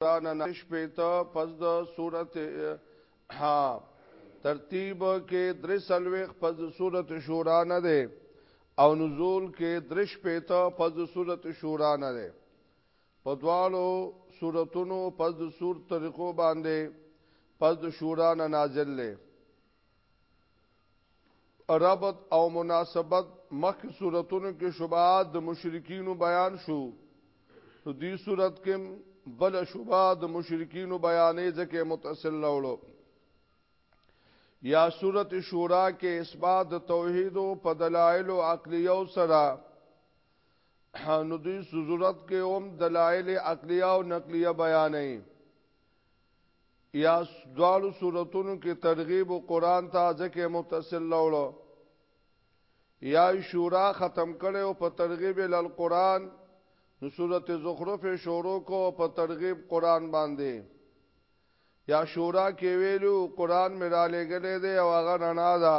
قران نه شپته پس د سورته ها ترتیب کې درې سلويخ پس د سورته شورا نه ده او نزول کې درې شپته پس د سورته شورا نه ده په دوالو سورتونو پس د سور طریقو باندې پس د شورا نه نازل لې ربط او مناسبت مخکې صورتونو کې شبهات د مشرکینو بیان شو نو دې صورت کې بل شبهه د مشرکینو بیانې ځکه متصل لولو یا صورت شورا کې اثبات د توحید او په دلایل او عقلیو سره نو دې صورت کې هم دلایل عقلیه او نقلیه بیانې یا دوالو صورتونو کې ترغیب او قران ته ځکه متصل لولو یا شورا ختم کړي او په ترغیب ال قران نو سورته زخرف شروع کو په ترغیب قران باندې یا شورا کې ویلو قران میرا لګلې دی او هغه نه نه ده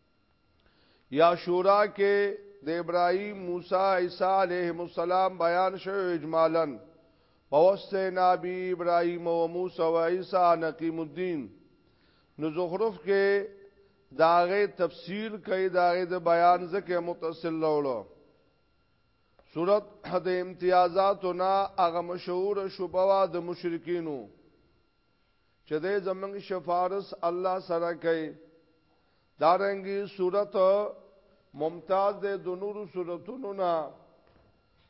یا شورا کې د ابراهیم موسی عیسی علیهم السلام بیان شوی اجمالاً پوسته نبی ابراهیم او موسی او عیسی نقیم الدین نو زخرف کې داغه تفسیر کوي داغه د بیان ځکه متصل لولو صورت د امتیازاتنا هغه مشهور شوبوا د مشرکینو چې دې زمنګ شفارس الله سره کوي دارنګي صورت ممتاز دې د نورو صورتونو نه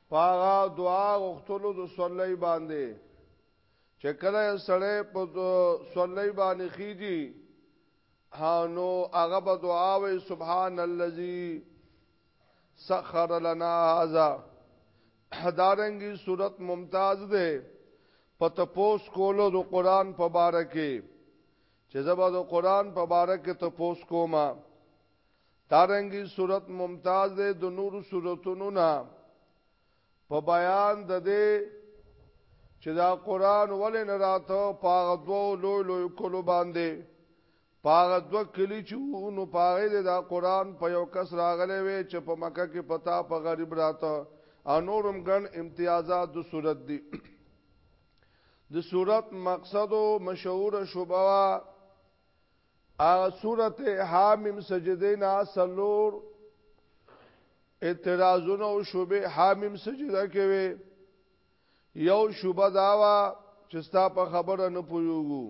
پاغا دعا غختلو د صلی باندې چې کله سړی په صلی باندې خيږي هانو هغه به دعا وي سبحان الذي سخر لنا هذا دارنګي صورت ممتاز ده په تپوس کولو د قران په باره کې چې زبا د قران په باره کې تپوس کوما دارنګي صورت ممتاز ده د نور صورتونو نه په بیان د دې چې دا قران ولې نه راته پاغه دوه لوی لوی کولو باندې په هغه دوه کلي چې وو نو په هغه دې دا قرآن په یو کس راغلی وی چې په مکه کې په تا په غریب راته او نور هم ګڼ امتیازات د صورت دي د صورت مقصد او مشهور شوبه وا هغه صورت حامیم سجده نه سلور اعتراضونه او شوبه حامیم سجده کوي یو شوبه داوا چې ستا په خبره نه پویوګو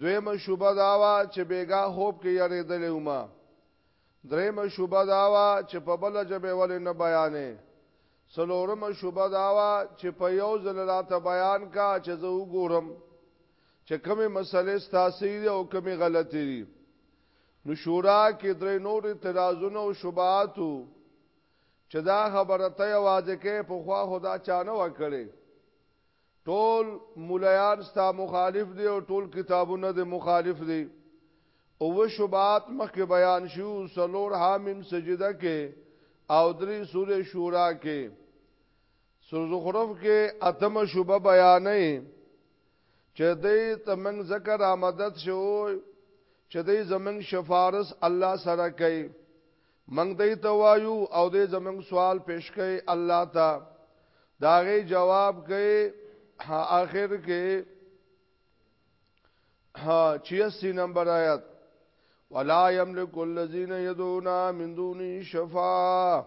دویمه شوبه داوا چې بیګا خوب کې یریدلې ومه دریمه شوبه داوا چې په بل جبه ولې نه بیانې سلورمه شوبه داوا چې په یو ځل راته بیان کا چې زه وګورم چې کومه مسلې ستاسو دي او کومه غلطي دي نو شورا کې درې نور اعتراضونه او شوباتو چې دا خبره ته واځه کې په خوا خدا چانه وکړي ټول مولایان ستا مخالف دی او ټول کتابونه د مخالف دی او شبات مخکې بیان شو سلور حامیم سجده کې او درې سورې شورا کې سور زخرف کې اتم شوبه بیانې چې دې تمنګ ذکر آمدد شو چې دې زمنګ شفارس الله سره کوي موږ دوی ته وایو او دوی زموږ سوال پیش کوي الله ته دا غي جواب کوي اخر کې ها 86 نمبر آیات ولا يملك الذين يدعون من دون شفاعه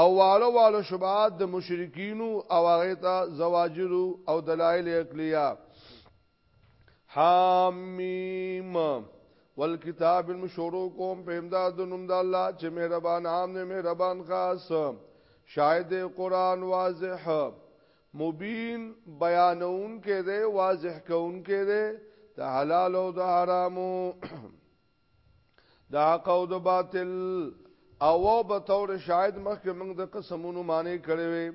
او واړه واړه شبهات د مشرکین او هغه ته زواجر او دلایل عقلیه حامیم والکتاب المشورو کوم په امداد نوم د الله چې مهربان عام نه مهربان خاص شاهد قران واضح مبین بیانون کې ده واضح کون کې ده د حلال او د حرامو دا حق او د باطل او و به تور شاید مخکې موږ د قسمونو معنی کړی وي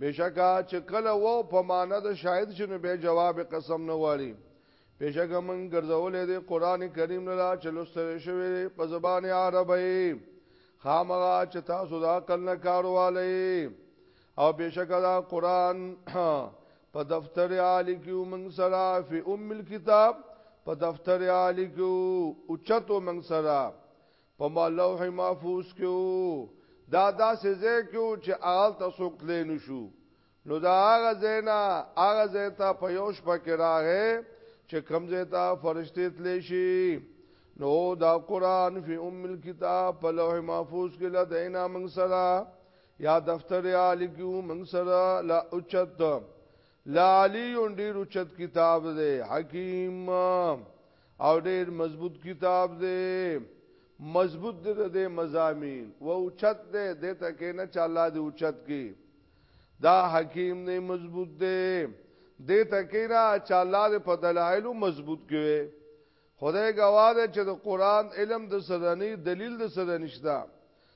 بشکا چې کله و په معنی د شاید شنو به جواب قسم نه والی بشکا موږ ګرځولې د قران کریم نه لا چلوستره شوی په زبان عربی خامغه چې تاسو دا عقل نه کاروالی او بشکا دا قران په دفتر عالی کې موږ سره فی ام الكتاب په دفتر عالی کې او چتو موږ سره په لوح محفوظ کې دا داسې ځای کې چې آل تاسو کله نشو نو دا هغه زینا هغه زیتا په یوش پکې راغې چې کم زیتا فرشتي تلې شي نو دا قران فی ام الكتاب په لوح محفوظ کې لدینا موږ سره یا دفتر عالی کیو من سره لا اوچت لا علی ډیر اوچت کتاب دی حکیم او ډیر مضبوط کتاب دی مضبوط دی د مزامین و اوچت دی د تکې نه چاله دی اوچت کی دا حکیم نه مضبوط دی د تکې نه چاله دی په دلایل مضبوط کیوي خدای گواه ده چې د قران علم د سدنی دلیل د سدنشتہ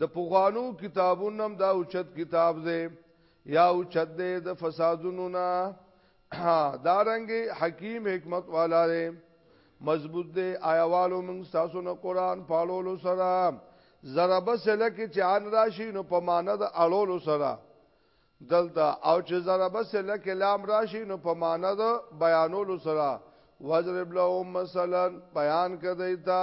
د پوغانو کتابونو هم دا اوچت کتاب دی یا اوچت دی د فسادونو نه دارنګ حکیم حکمت والا دی مضبوط دی آیوالو موږ تاسو نه قران پالولو سره ضرب سله کې چې ان راشي نو په معنا د اړولو سره دلته او چې ضرب سله کې لام راشي نو په معنا د بیانولو سره وضرب لهم مثلا بیان کړی تا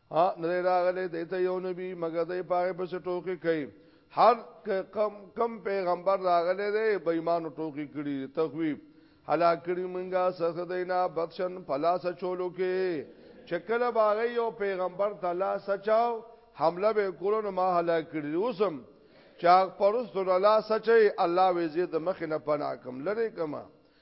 ها نه راغله د ته یو نبی مګر د پاره په ټوکی کوي هر کم کم پیغمبر راغله دی بې ایمان ټوکی کړي تخویب هلاک کړي مونږه سخت دینا بخشن فلا سچولو کې چکل باغی یو پیغمبر تعالی سچاو حمله به کولو نه ما هلاک کړي اوسم چا پرستو الله سچي الله وزي د مخ نه پناه کم لره کما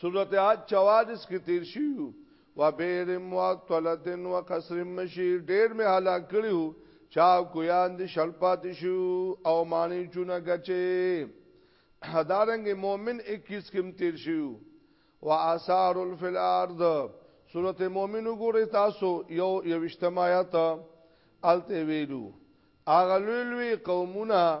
سورت حج چوادس کی تیر شیو و بیر معطلتن و قصر مشیر ډیر می حلاک کړیو چا کویان دی شلپات شو او مانی چونه گچه حدارنگ مومن اکیس کم تیر شیو و آثار الفی الارض سورت مومن گوری تاسو یو یوشتمایت الته ویلو اغلوی لوی قومونه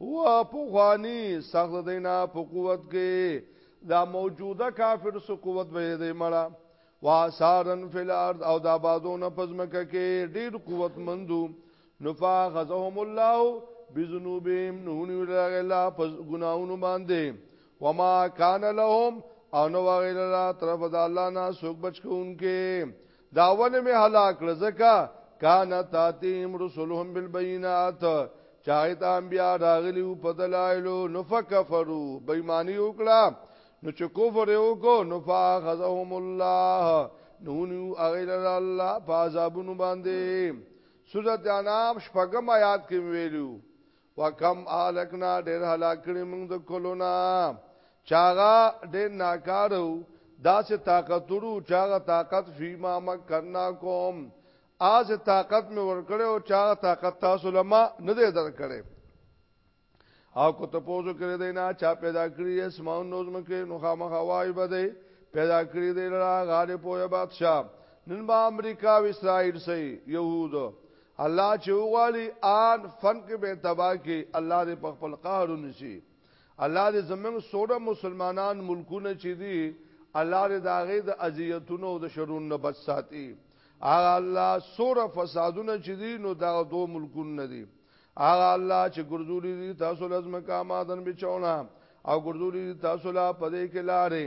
و پخوانی سخت دینا په قوت کې دا موجوده کافر سو قوت به دی مړه واسارن فی الارض او دا بادونه پزمکه کې ډیر قوت مندو نفاخذهم الله بذنوبهم نونی ولغ الله پس گناہونو باندې وما کان لهم او نو وغیر الله طرف د الله نه سوک بچ کوونکې دا ونه مې هلاک کړ ځکه کان تاتیم رسولهم بالبینات چاہیت انبیاء راغلی او په دلایلو نو فکفرو بېمانی وکړه نو چې کفر یو کو نو فاخذهم الله نو نیو اغیر الله په عذابونو باندې سورۃ انعام شپږم آیات کې ویلو وکم آلکنا ډیر هلاک کړی موږ د کلونا چاغه ډیر ناکارو داسې طاقتورو چاغه طاقت فیما مکنا کوم از طاقت می ورکړې او چاغه طاقت تاسو لما نه دې درکړې او کو ته پوزو کړی دی نه چا پیدا کړی اسماو نوز مکه نو خامخ وای بده پیدا کړی دی لرا غالب او بادشاہ نن با امریکا او اسرائیل سي يهود الله چې وغالي آن فن کې به تبا کې الله دې په خپل قهر نشي الله دې زمنګ سوره مسلمانان ملکونه چې دي الله دې داغه د اذیتونو او د شرونو نه بچ ساتي هغه الله سوره فسادونه چې دي نو دا دوه ملکونه نه دي هغه الله چې ګرځولي دي تاسو لازم کامادن بچونه او ګرځولي دي تاسو لا پدې کې لارې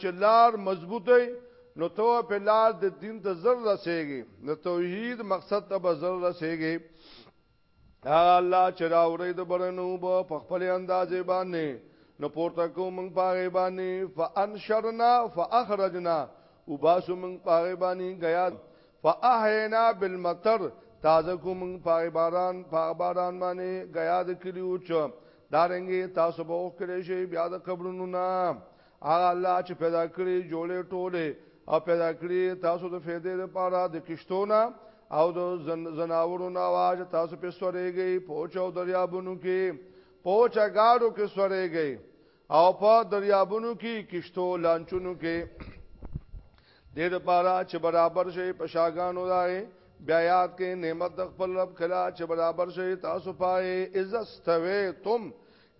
چې لار مضبوطه نو تو په لار د دین ته زر رسېږي نو توحید مقصد ته به زر رسېږي الله چې راوړې د برنو په خپل اندازې باندې نو پورته کو موږ پاره باندې فانشرنا فاخرجنا وباسو موږ پاره باندې غیا فاحینا بالمطر تازه کو موږ پاغه باران پاغه باران باندې غیا د کلیو چ دارنګي تاسو به وخت کړی شي بیا د قبرونو نه هغه الله چې پیدا کړی جوړې ټوله او پیدا کړی تاسو د فیدې لپاره د کشتونه او د زناورو نه واج تاسو په سورېږي پوچو دریابونو کې پوچا گاډو کې سورېږي او په دریابونو کې کشتو لانچونو کې د دې لپاره چې برابر شي په شاګانو راي بیا یاد کې نعمت د خپل رب کلا چې برابر شي تاسو پای عزت استوي تم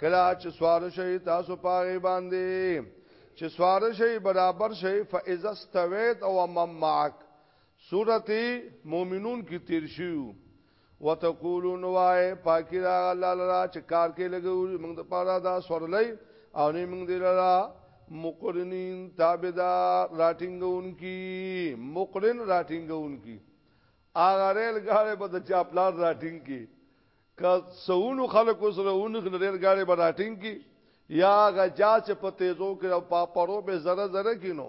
کلا چې سوار شي تاسو پای باندې چې سوار شي برابر شي فاذا استويت او مم معك سورته مؤمنون کې تیر شو وتقولون وای پاکی دا الله لرا چې کار کې لګو موږ د پاره دا سورلې او نه موږ دی لرا مقرنین تابعدار راټینګون کی مقرن راټینګون کی اغه ریل غاړه په د چاپلار راټینګ کی که سونو خلق سره اون ریل غاړه به راټینګ کی یا غجا چې په تیزو کې او پاپرو به زره زره کینو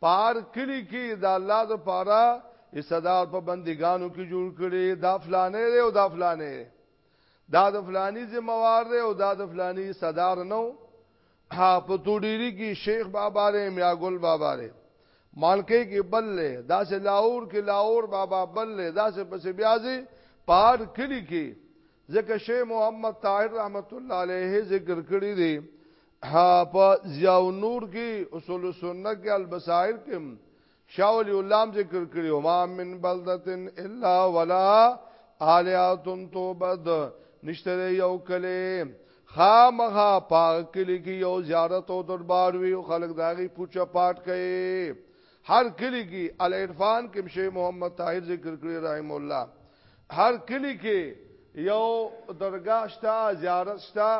پار کلی کې د الله د پاره استدار په بندګانو کې جوړ کړي دا فلانه دی او دا فلانه دی دا د فلانی ذمہوار دی او دا د فلانی صدر نو ها په توډيري کې شیخ بابا ری میا ګل بابا ری مالکه کې بل له داسې لاور کې لاور بابا بل له داسې پسې بیازي پار کلی کې ځکه شیخ محمد طاهر رحمت الله علیه ذکر کړی دی ها په ضیاء النور کې اصول سنت کې البصائر کې شاہ ولی الله ذکر کړی او ما من بلدتن الا ولا الیات توبد نشته یو کله خامغه پاک کلی کې یو زیارت او دربار وی او خلک داغي پوچا پاټ کوي هر کلی کې العرفان کې شیخ محمد طاهر ذکر کړی رحم الله هر کلی کې یو درگاه شته زیارت شته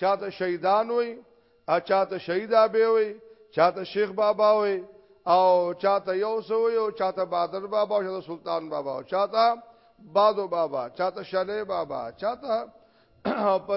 چاته شهیدان وي ا چاته شهید ابي وي چاته شیخ بابا وي او چاته یو سو یو چاته بادر بابا او چاته سلطان بابا او چاته بادو بابا چاته شله بابا چاته په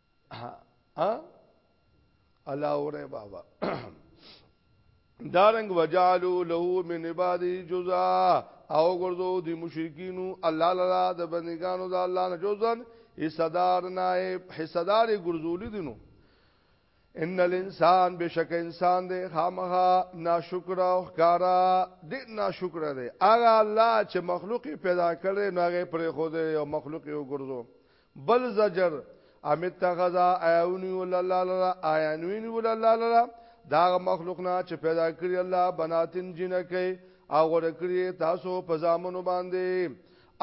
ا الله اوره بابا دارنګ وجالو له من عبادی جزا او ګرځو دی مشرکینو الله لرا د بندگانو د الله نه جوزن حصدار نائب حصدار ګرځولی دینو ان الانسان بشک انسان دی خامخا ناشکر او ښکارا دی ناشکر دی اغه الله چې مخلوق پیدا کړي نو هغه پر خو دی او مخلوق یو ګرځو بل زجر امیت تغذا آیونی ولله لرا آیانوین ولله لرا دا مخلوق نه چې پیدا کړی الله بناتین جنکه او غره کړی تاسو په ځامنو باندې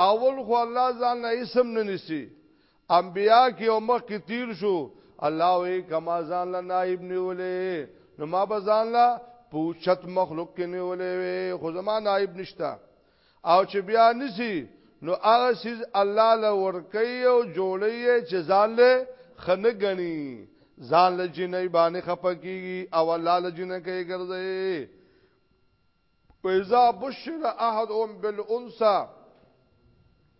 اول خو الله ځان نه اسم نه نسی انبیا کې او مخ کې تیر شو الله وی کما ځان له نائب نیولې نو ما به ځان له پوښت مخلوق کې نیولې خو زما نائب نشتا او چې بیا نسی نو هغه سیز الله له ورکی او جوړی چې ځان له خنه غنی ځان له جنې باندې خپکیږي او الله له جنې کې ګرځي پیزا بشر احد ام بالانسا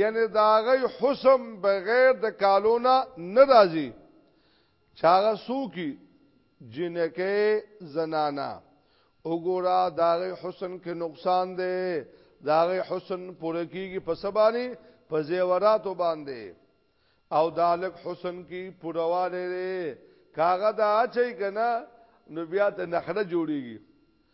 یعنی د هغه حسن بغیر د کالونه نه راځي چې هغه سوکي جنکه زنانا وګورا د هغه حسن کې نقصان دی د هغه حسن پوره کیږي په سبانی په زیوراتو باندې او دالک حسن کی پورواله دی کاغه دا اچي کنه نو بیا ته نخره جوړیږي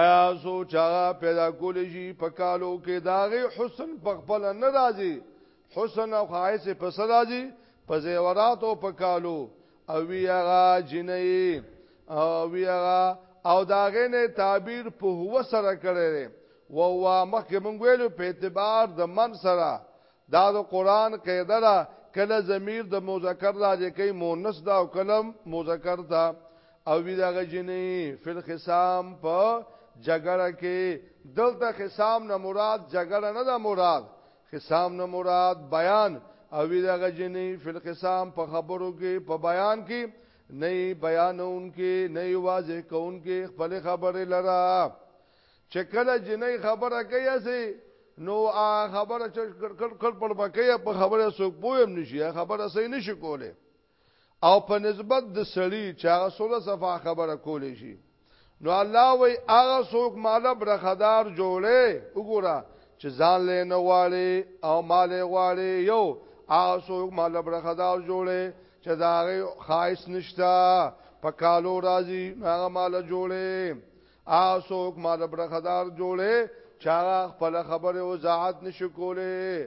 ایا سو چا پیدا کول شي په کالو کې داغه حسن په خپل نه راځي حسن او خایسه په سر راځي په زیورات او په کالو او ویغا جنې او ویغا او داغه نه تعبیر په هو سره کړي و وا مخکې مونږ ویلو په اعتبار د من سره دا د قران قاعده ده کله ضمیر د مذکر راځي کوي مؤنث دا او کلم مذکر ده او وی دغه جنې فل خصام په جګړه کې دلته خصام نه مراد جګړه نه ده مراد خصام نه مراد بیان او وی دغه جنې فل خصام په خبرو کې په بیان کې نه بیانون کې نه واضح کون کې خپل خبره لرا چې کله جنې خبره کوي سي نو ا خبره چې کړ کړ پر بکې په خبره سو پویم نشي خبره صحیح نشي کوله او په نسبت د سړی چې هغه سوله صفه خبره کولی شي نو الله وی هغه څوک مال برخدار جوړي وګوره چې ځان له نه غواړي او مال غواړي یو هغه څوک مال برخدار جوړي چې دا غي خاص نشتا په کالو راځي هغه مال جوړي هغه څوک مال برخدار جوړي چې هغه خپل خبره وضاحت نشي کولی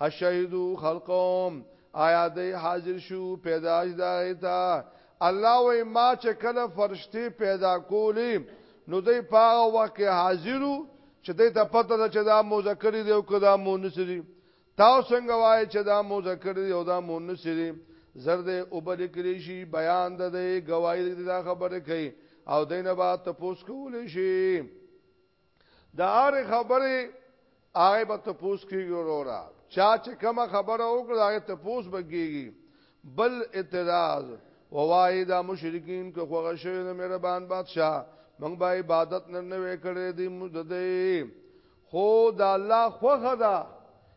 اشهدو خلقهم آیا دی حاضر شو پیداش دا غیتا الله وی ما چې کله فرشتي پیدا کولی نو دی پاغه وخت کې حاضرو چې دی ته پته ده چې دا مذکر دی او کدا مونث دی تاسو څنګه وای چې دا مذکر دی او دا مونث دی زرد او بل کلی شي بیان ده دی گواہی دا خبره کوي او دینه با تپوس کول شي د هر خبرې هغه به تپوس کیږي وروره چا چې کومه خبره وکړه هغه تپوس بګيږي بل اعتراض ووای دا مشرکین که خوغه شوی د مهربان بادشاہ موږ به عبادت نه نه وکړې دي مددې خو د الله خوغه دا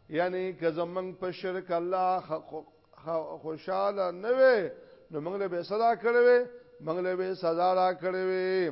یعنی که زمنګ په شرک الله خوشاله نه وي نو موږ له به صدا کړې وي موږ له به سزا را کړې وي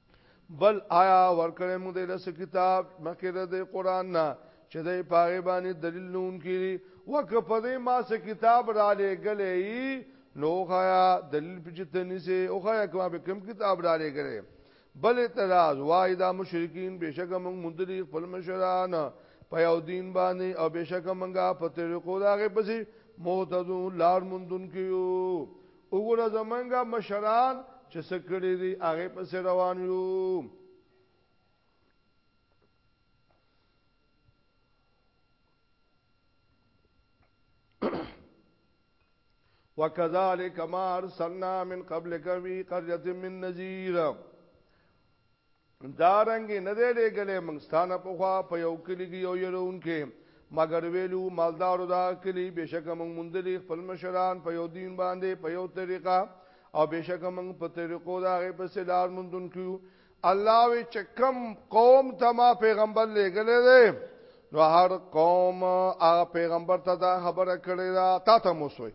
بل آیا ورکړې موږ د لس کتاب مخکې د قران نه چې د پاغه باندې دلیل نون کړي وک په دې ما سه کتاب را لګلې نو خیا دلیل پچتنی سه او خیا کما به کم کتاب را لګلې بل اعتراض وای دا مشرکین بشک موږ مندري خپل مشران په یو دین باندې او بشک موږ په طریقو داغه پسې مهتدون لار مندون کیو وګوره زمونږ مشران چې څه کړي دي هغه پسې روان یو وكذلك ما ارسلنا من قبلك في قريه من نذير دا رنګ نه دی لېګلې منګستانه پخوا په یو کلی کې یو یلون کې مګر ویلو مالدارو دا کلی بشک موږ مندلې خپل مشران په یو دین باندې په یو طریقه او بشک موږ په طریقو دا غي په سلار مندون کیو الله وی چکم قوم ته ما پیغمبر لېګلې دی نو هر قوم هغه پیغمبر ته دا خبره کړې دا تا ته موسوي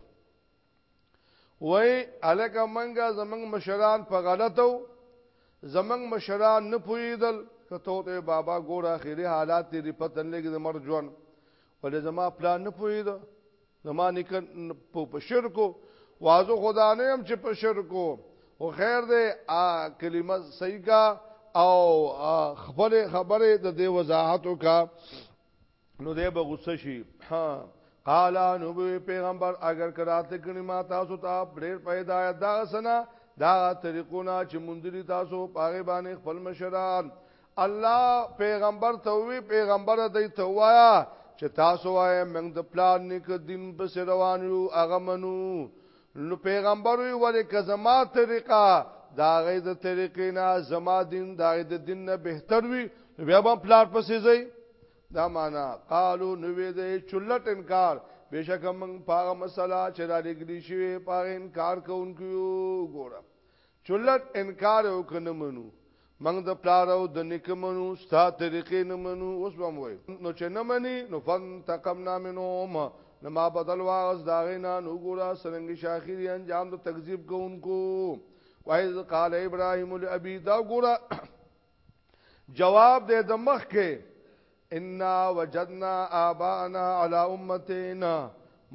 وای الکه منګه زمنګ مشران په غلطو زمنګ مشران نه پویدل کته ته بابا ګور اخیری حالات دې پتن لګي زمر جون ولې زما پلان نه پوید زما نک په شرکو وازو خدا نه هم چې په شرکو او خیر دې کلمه صحیح کا او خبره خبره د دې وضاحت وکا نو دی به غصه شي ها قال نو پیغمبر اگر کرات کړي ما تاسو ته ډېر پیدا دا سنا دا طریقونه چې مونږ دي تاسو پاغه باندې خپل مشران الله پیغمبر ته وی پیغمبر ته ته وایا چې تاسو وای موږ د پلان نک دین په روان یو اغه منو نو پیغمبر وی ولی که زما طریقه د هغه د طریقې نه زما دین د هغه د دین نه بهتر وي نو بیا به پلار پسې ځي دا معنا قالو نو وی د چلټ انکار بشک من پاغه مسله چې را لګلی شي پاغه انکار کوونکو ګوره چلټ انکار وکنه منو موږ د پلار او د نیکه منو ستا طریقې نه منو اوس به مو نو چې نه مني نو فانتقمنا منهم نو ما بدل واغس داغینا نو ګورا سرنګ شاخری انجام د تکذیب کوونکو وایز قال ابراهیم لابی دا ګورا جواب دې د مخ کې انا وجدنا آباءنا علی امتین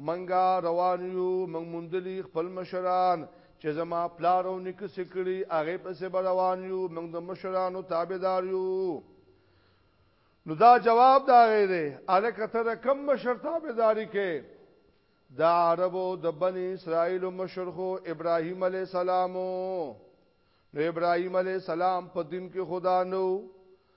منګه روان یو موږ مندلی خپل مشران چې زما پلار او نیک سکړي هغه پسې روان یو موږ د مشرانو تابعدار یو نو دا جواب دا غي دی الکه تر کم مشر تابعداري کې دا عربو د بنی اسرائیل مشر خو ابراهیم علی السلام نو ابراهیم علی السلام په دین کې خدا نو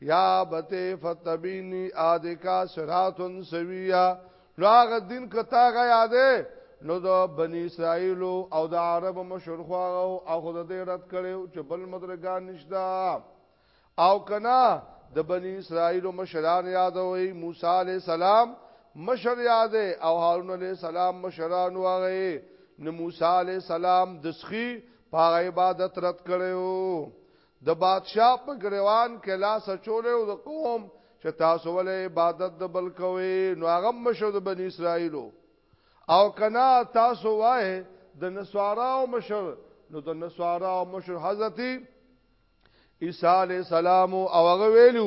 یا بته فتبینی ادکا صراطن سویا راغ دین کتا غا یاده نو د بنی اسرائیل او د عرب مشرخوا او خود دې رد کړي چې بل مدرګان نشتا او کنا د بنی اسرائیل مشران یادوي موسی علی السلام مشر یاد او هارون علی السلام مشران واغې نو موسی علی السلام دسخي په عبادت رد کړو د بادشاه په ګرېوان کې لاس اچولی او د قوم چې تاسو ولې عبادت د بل کوئ نو هغه هم مشر د بني اسرائیلو او کنا تاسو وای د نسواراو مشر نو د نسواراو مشر حضرت عیسی علی السلام او هغه ویلو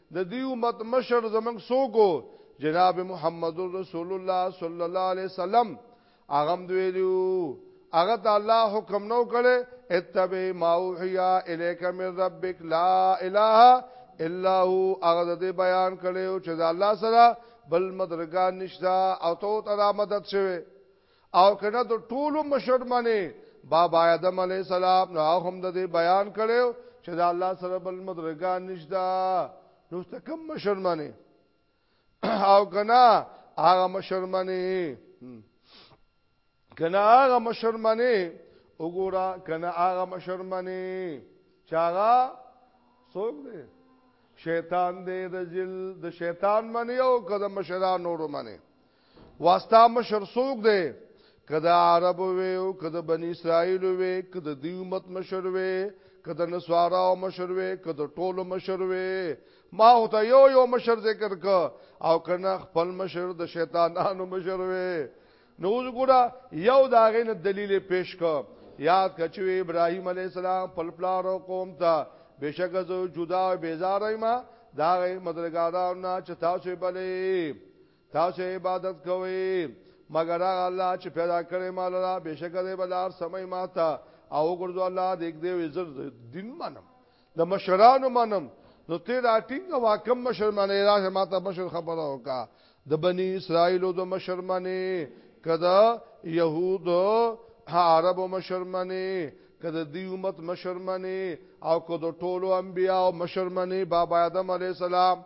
د دې امت مشر زمنګ سوګو جناب محمد رسول الله صلی الله علیه وسلم اغم دویلو هغه ته الله حکم نو کړي اتبع ما اوحیا الیک من ربک لا اله الا هو هغه دې بیان کړي او چې الله سره بل مدرګان نشتا او ته ته مدد شوه او کنه د ټولو مشر منی بابا آدم علی السلام نو هم د دې بیان کړو چې د الله سره بل مدرګان نشدا نو ته کوم مشر منی او کنه هغه مشر منی کنه هغه مشر منی وګوره کنه هغه مشر منی چاغه څوک دی شیطان دی رجل د شیطان منی او کده مشران نور منی واستا مشر سوک دی که د عرب وي او که د بنی اسرائیل وي که د دی امت مشر وي که د نسوارا او مشر وي که د ټولو مشر وي ما هو ته یو یو مشر ذکر ک او کنه خپل مشر د شیطانانو مشر وي نو وګوره یو داغه نه دلیل پیش ک یاد کچوي ابراهيم عليه السلام خپل پلار او قوم ته بشک زو جدا او بیزار ما دا مدرګارانو چې تاسو بلې تاسو عبادت کوئ مگر هغه الله چې پیدا کړی مال را بشک دې بلار سمې ماتا او ګرځو الله دې دې عزت دین منم د مشرانو منم نو ته دا ټینګ واکم مشر منې راشه ماته مشر خبره وکا د بنی اسرائیل د مشر منې کدا يهود عرب مشر منې کدا دی امت مشر منې او کدا ټولو انبیا او مشر منې بابا آدم علی السلام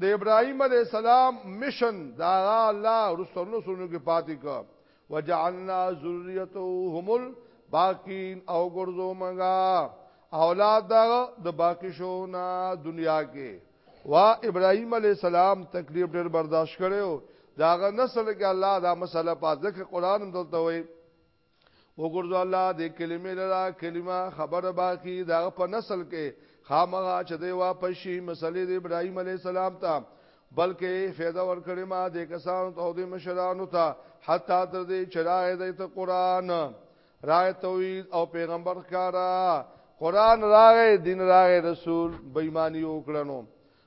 د ابراهيم عليه السلام مشن دا الله رسولو سونو کې پاتې کا وجعلنا ذريته هم الباقين او ګرځو منګا اولاد دا د باقی شو نه دنیا کې وا ابراهيم عليه السلام تکلیف ډېر برداشت کړو داغه نسل کې الله دا مسله پاتې کې قران هم دلته وایي وګرځو الله دې کلمې لرا کلمه خبره باقی دا په نسل کې خامغه چې دی واپس شي مسلې د ابراهيم عليه السلام ته بلکې فایده ورکړې ما دې کسانو ته او دې مشرانو ته حتی تر دې چې راغی دې ته قران راغی توحید او پیغمبر کارا قران راغی دین راغی رسول بېماني وکړنو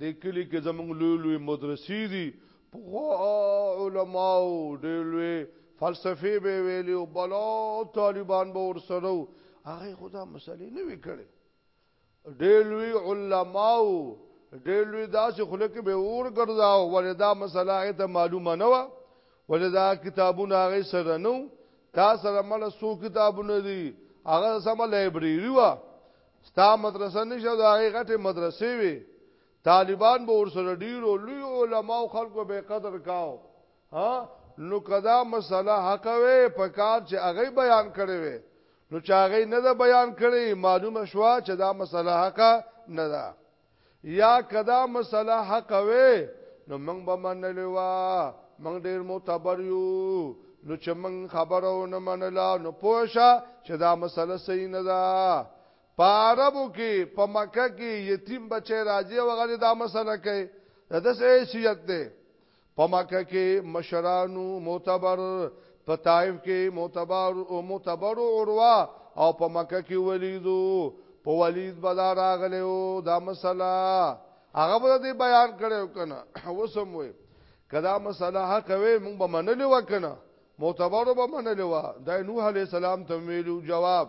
دې کلي کې زمونږ لوی لوی مدرسې دي پخوا علماو ډېر لوی فلسفي به ویلي او بلا طالبان به ورسره وو هغه خدا مسلې نه وی کړي ډېر لوی علماو ډېر لوی داسې خلک به اور ګرځاو ولې دا مسله هغه ته معلومه نه و ولې دا کتابونه هغه سره نو تا سره مله سو کتابونه دي هغه سم لایبرری و ستا مدرسه نشه دا هغه غټه مدرسې وي طالبان به ورسره ډیرو لوی علما او خلکو به قدر کاو ها نو کدا مسله حق وي په کار چې هغه بیان کړي وي نو چې هغه نه بیان کړي معلومه شوه چې دا مسله حق نه ده یا کدا مسله حق وې نو موږ به منلې وا موږ ډېر معتبر یو نو چې موږ خبرو نه منلا نو پوښه چې دا مسله صحیح نه ده په عربو کې په مکه کې یتیم بچی راځي او غره دا مسله کوي دا د حیثیت ده په مکه کې مشرانو معتبر په طائف کې معتبر او معتبر عروه او په مکه کې ولیدو په ولید بازار راغلی او دا مسله هغه به دې بیان کړو کنه وسم وي کدا مسله حق وي مونږ به منلې وکنه معتبر به منلې و دا نوح علی السلام ته ویلو جواب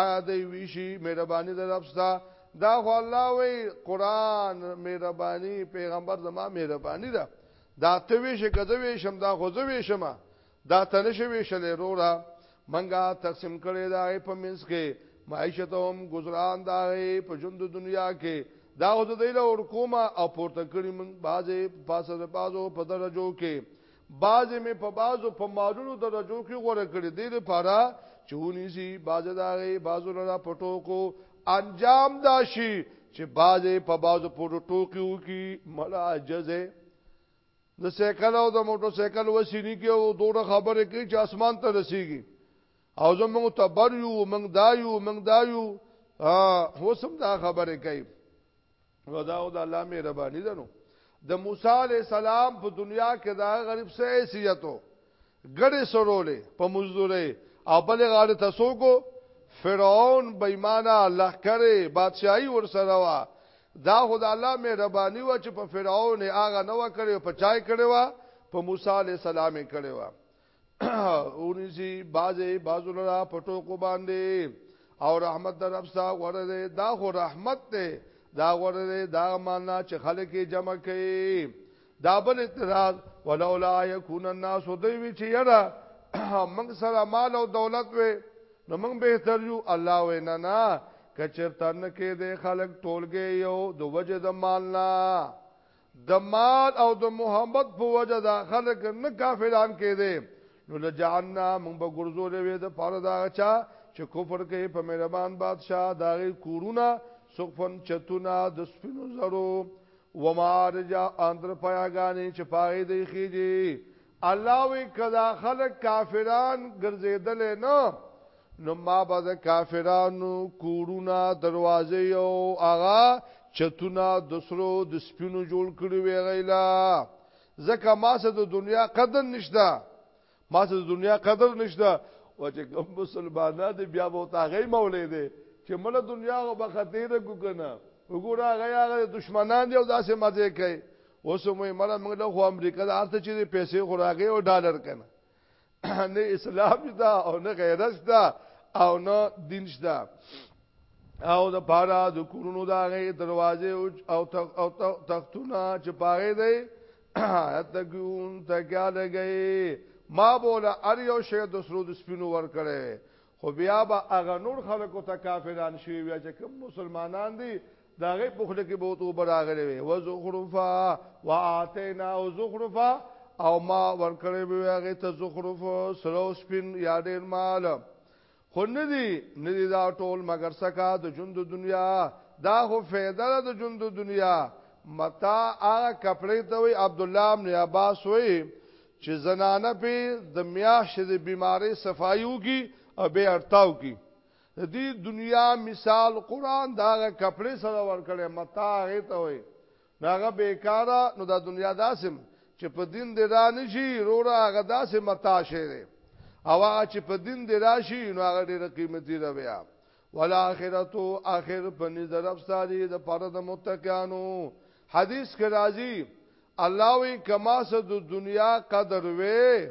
آیا دی ویشي مهرباني در ربستا دا خو الله وی قران مهرباني پیغمبر زما مهرباني ده دا ته ویشه کده ویشم دا خو زه ویشم دا تنشه ویشلې رورا منګه تقسیم کړي دا په منځ کې معیشت هم گزاران دا په ژوند دنیا کې دا خو د دې له ورکوما او پورته کړی من بازه پاسه د بازو په درجو کې بعضې مې په بعضو په مالونو درجو کې غوره کړي دې لپاره چې ونیسي بعضې د هغې بعضو لره په ټوکو انجام دا شي چې بعضې په بعضو پورو ټوکې وکړي مړه عجزه د سایکل او د موټر سایکل وسینی کې او دوه خبره کوي چې اسمان ته رسیږي او زموږ تبر یو موږ دا یو موږ دا یو هو سم دا خبره کوي نو دا او د الله مهرباني ده نو د موسی علی السلام په دنیا کې دا غریب سه حیثیتو ګړې سرولې په مزدورې او بل غاړه تاسو کو فرعون بېمانه الله کرے بادشاہي ور سره وا دا خدای الله مهرباني و چې په فرعون هغه نو کړو په چای کړو په موسی علی السلام کړو اونیسی بازه بازو لرا پټو کو باندې او رحمت در رب ستا غره ده دا خو رحمت ده دا غره ده دا معنا چې خلک جمع کوي دا بل اعتراض ولولا یکون الناس دوی چې یرا موږ سره مال او دولت وي نو موږ به تر یو الله وینا نه کچر تن کې د خلک ټولګي یو د وجه د مال نه د مال او د محبت په وجه دا خلق نه کافران کېده نو لجعلنا موږ به ګرځولې وې د پاره دا چا چې کفر کوي په مهربان بادشاہ دا غي کورونه سقفن چتونه د سپینو زرو ومارجا اندر پیاګانې چې پاره دی خېږي الله وی که دا خلک کافران ګرځیدلی نه نو ما به د کافرانو کورونه دروازې او هغه چتونه د سرو د سپینو جوړ کړی وی غیلا ځکه ما سره د دنیا قدر نشته ما سره د دنیا قدر نشته او چې کوم مسلمانه دی بیا به تاغې مولې دی چې مله دنیا غو بختې ده کو کنه وګوره هغه هغه دشمنان دی او داسې مزه کوي اوس مې مړه موږ له خو امریکا د ارته چې پیسې خوراګي او ډالر کنه نه اسلام دا او نه غیرت دا او نه دین دا او د پارا د کورونو دا غي دروازه او او تختونه چې پاره دی حتی ګون تکیا لګي ما بوله ار یو شی د سرود سپینو ور کړي خو بیا به هغه نور خلکو ته کافران شي بیا چې کوم مسلمانان دي د هغې په خوله کې به ورته اوبه راغلې وې، وزخرفا واعطیناه زخرفا او ما ورکړی به هغې ته زخرف سره او سپین یا ډېر مال خو نه دي نه دي دا ټول مګر څکه د ژوند د دنیا دا خو فایده ده د ژوند د دنیا متا هغه کپړې ته وي عبد الله ابن عباس وي چې زنانه په د میاش د بیماری صفایو کی او به ارتاو کی د دې دنیا مثال قران دا کپڑے سره ورکړي متا هغه ته وي ناغه بیکاره نو دا دنیا داسم چې په دین دی را نشي روره هغه داسې متا شي او هغه چې په دین دی راشي نو هغه ډېر قیمتي را بیا ولآخرتو اخر په نظر افساری د پاره د متقینو حدیث کې راځي الله وی کما سه د دنیا قدر وې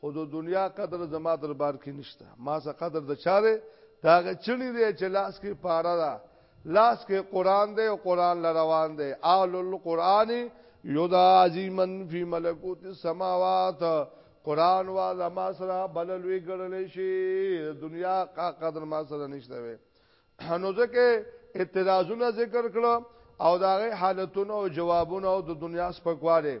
خو د دنیا قدر زما دربار کې نشته ما څه قدر د چاره داغه چنی دی چې لاس کې پاره ده لاس کې قران دی او قران لروان دی اهل القران یدا عظیمن فی ملکوت السماوات قران وا زما سره بللوي ګړل شي دنیا کا قدر ما سره نشته وي نو ځکه اعتراضونه ذکر کړو او داغه حالتونه او جوابونه او د دنیا سپکواله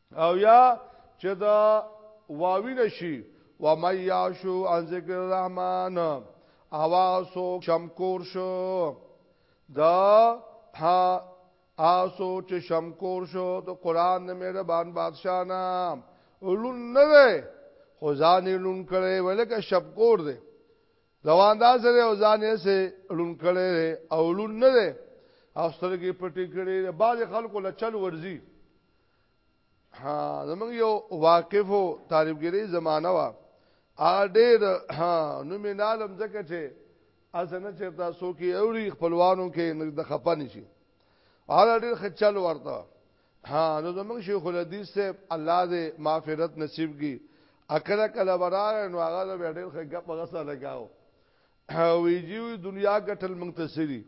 او یا چې دا واوی نشي و مې یاشو ان ذکر الرحمن اوا سو شمکور شو دا ها آسو چې شمکور شو د قران د مهربان بادشاہ نه ولون نه ده خو ځان یې لون کړي ولکه شپکور دی روان دا سره او ځان یې سه لون کړي او لون نه ده او سترګې پټې کړي بعض خلکو لچل ورزي ها زمونږ یو واقف طالبګری زمانہ وا ا ډېر ها نو مې نالم ځکه چې اسنه چرتا سو کې اوري خپلوانو کې د خپه نشي هغه ډېر خچل ورته ها نو زمونږ شیخ الحدیث صاحب الله دې مغفرت نصیب کړي اکل کله برار نو هغه به ډېر خګه په غسه لگاو وی جی وی دنیا ګټل موږ ته سری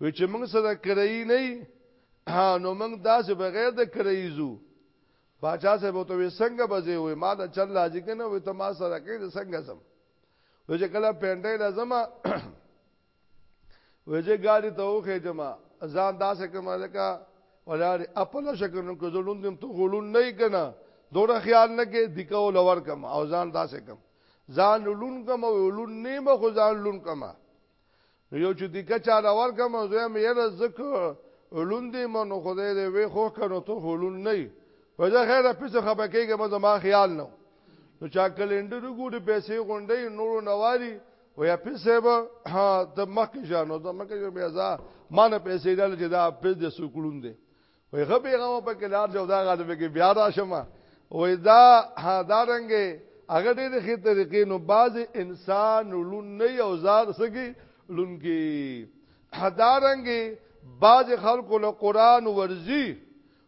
وی چې موږ سره کرای نه نو موږ داسې بغیر د کرای زو باچا سه بوته وی څنګه بځې وی ما ته چل راځي کنه وی ته ما سره کې څنګه سم وی چې کله پینټې لازم وی چې ګاډي ته وخه جما ځان داسې کومه لکه ولار خپل شکر نو کو زلون دم تو غلون نه کنا دوره خیال نه کې دکاو لور کم او ځان داسې کم ځان لون کوم او لون نیمه خو ځان لون کوم نو یو چې دیګه چا دا ورکم زه مې یره زکه لون دی مون خدای دې وې خو کنو ته لون نه وځه خیره پس خپه کېږي ما زما خیال نو نو چا کلندر ګوري پیسې غونډې نور نواري و یا پیسې به د مکه جانو د مکه جو بیا ځا ما نه پیسې دل چې دا پیسې سکولون دي وای غ بیغه په کلار جو دا غاده کې بیا راشم وای دا دا رنګه هغه دې خې طریقې نو باز انسان لون نه یو زار سګي لون کې دا رنګه باز خلکو له قران ورزي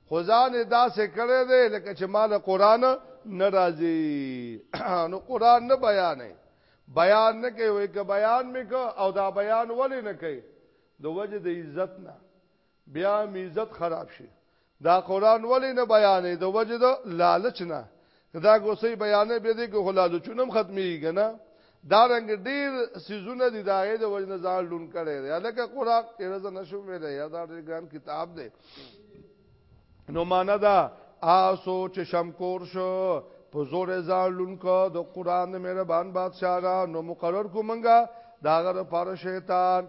خدان دا سه کړې ده لکه چې مال قران ناراضي نو قران نه بیانې بیان نه کوي که بیان میکو او دا بیان ولې نه کوي د وجه د عزت نه بیا می عزت خراب شي دا قران ولې نه بیانې د وجد لالچ نه دا ګوسې بیانې به دې کو لالچونم ختميږي نه دا رنګ ډیر سيزونه دي دا د وجد ځان لون کړي یا لکه قران تیرز نشو مې ده یا دا ډیر ګران کتاب دی نو معنا دا آسو چې شمکور شو په زور ځان لون کو د قران مهربان بادشاہ را نو مقرر کو منګه داغه لپاره شیطان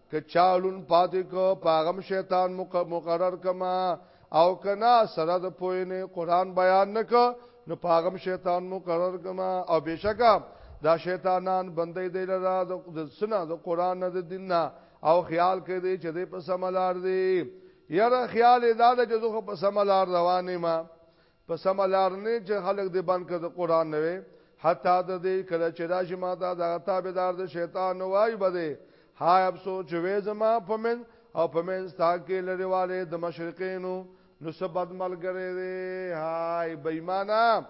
که چالون پاتې کو پاغم شیطان مقرر کما او کنا سره د پوینه قران بیان نک نو پاغم شیطان مقرر کما او بشکا دا شیطانان بندې دی لرا د سنا د قران نه د دین نه او خیال کې دی چې د په سملار دی یاره خیال دا د جزو په سملار روانې ما په سمه لار نه چې خلک دې بند کړه د قرآن نه وې حتی د دې کله چې راشي ما ته دغه تابعدار د شیطان نو وای به دې های افسوس چې وې زما په من او په من ستا کې لريواله د مشرقینو نو سبد ملګری دی های بېمانه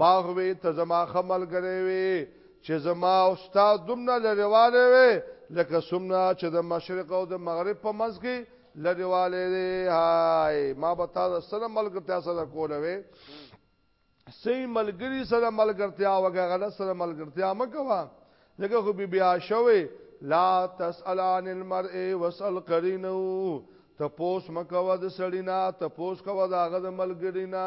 ما خوې ته زما خمل ګرې وي چې زما او استاد دومره لريواله وي لکه سمنا چې د مشرق او د مغرب په منځ کې لری والے دی هاي ما به تاسو سره ملګرتیا سره کوله وې سي ملګری سره ملګرتیا وغغله سره ملګرتیا مکوا دغه خو بیا شوي لا تسال عن المرء واسال قرينه تپوس مکوا د سړینا تپوس کوا د هغه ملګرینا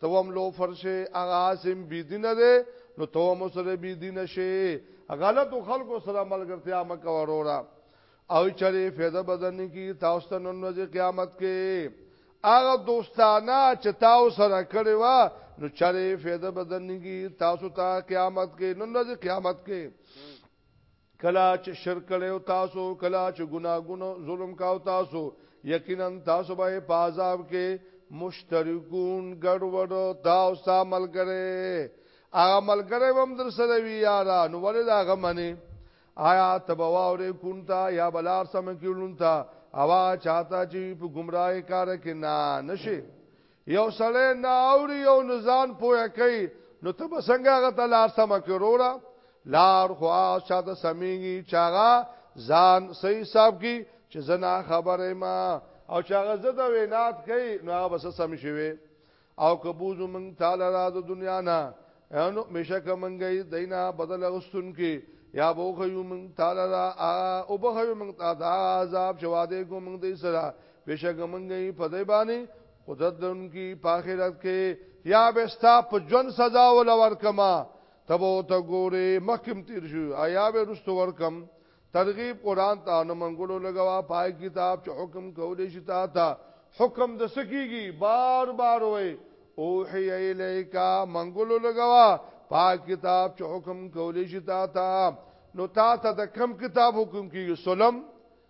توم لو فرشه هغه عاصم بی دین ده نو توم سره بی دین شي غلط خلکو سره ملګرتیا مکه وروړه او چری فیضه بدن کی تاسو ته نن ورځ قیامت کې هغه دوستانه چې تاسو سره کړی و نو چری فیضه بدن کی تاسو ته قیامت کې نن ورځ قیامت کې کلا چې شرک کړو تاسو کلا چې ګناګونو ظلم کاو تاسو یقینا تاسو به په عذاب کې مشترکون ګډوډ تاسو ملګری هغه ملګری هم در سره وی یارا نو ولې دا غمنه آیا تبواورې کونتا یا بلار سم کیلونتا اوا چاته چې په گمراهی کار کې نه نشي یو سړی نه اوري او نه ځان پوهه کوي نو ته به څنګه هغه ته لار سم کې روړه لار خو هغه چاته سمېږي چې هغه ځان صحیح حساب کی چې زنا خبره ما او چې هغه زه د وینات کوي نو هغه بس سم شوي او کبوز مونږ تعالی را د دنیا نه انو مشک منګي دینا بدل غستون کې یا بو خیو مونږ تعالی را او بو خیو مونږ تعالی عذاب شواده کو مونږ دې سره بشک منګه یې په دې باندې قدرت لرونکي په آخرت کې یا بستا په جون سزا ول ورکما تبو ته ګوري مخکم تیر شو آیا به رست ورکم ترغیب قران ته نو منګولو لګوا پای کتاب چې حکم کولې شي تا ته حکم د سکیږي بار بار وای او حی الیکا منګولو لګوا پای کتاب چې حکم کولې شي تا ته نو تا ته د کم کتاب حکم کیږي سلم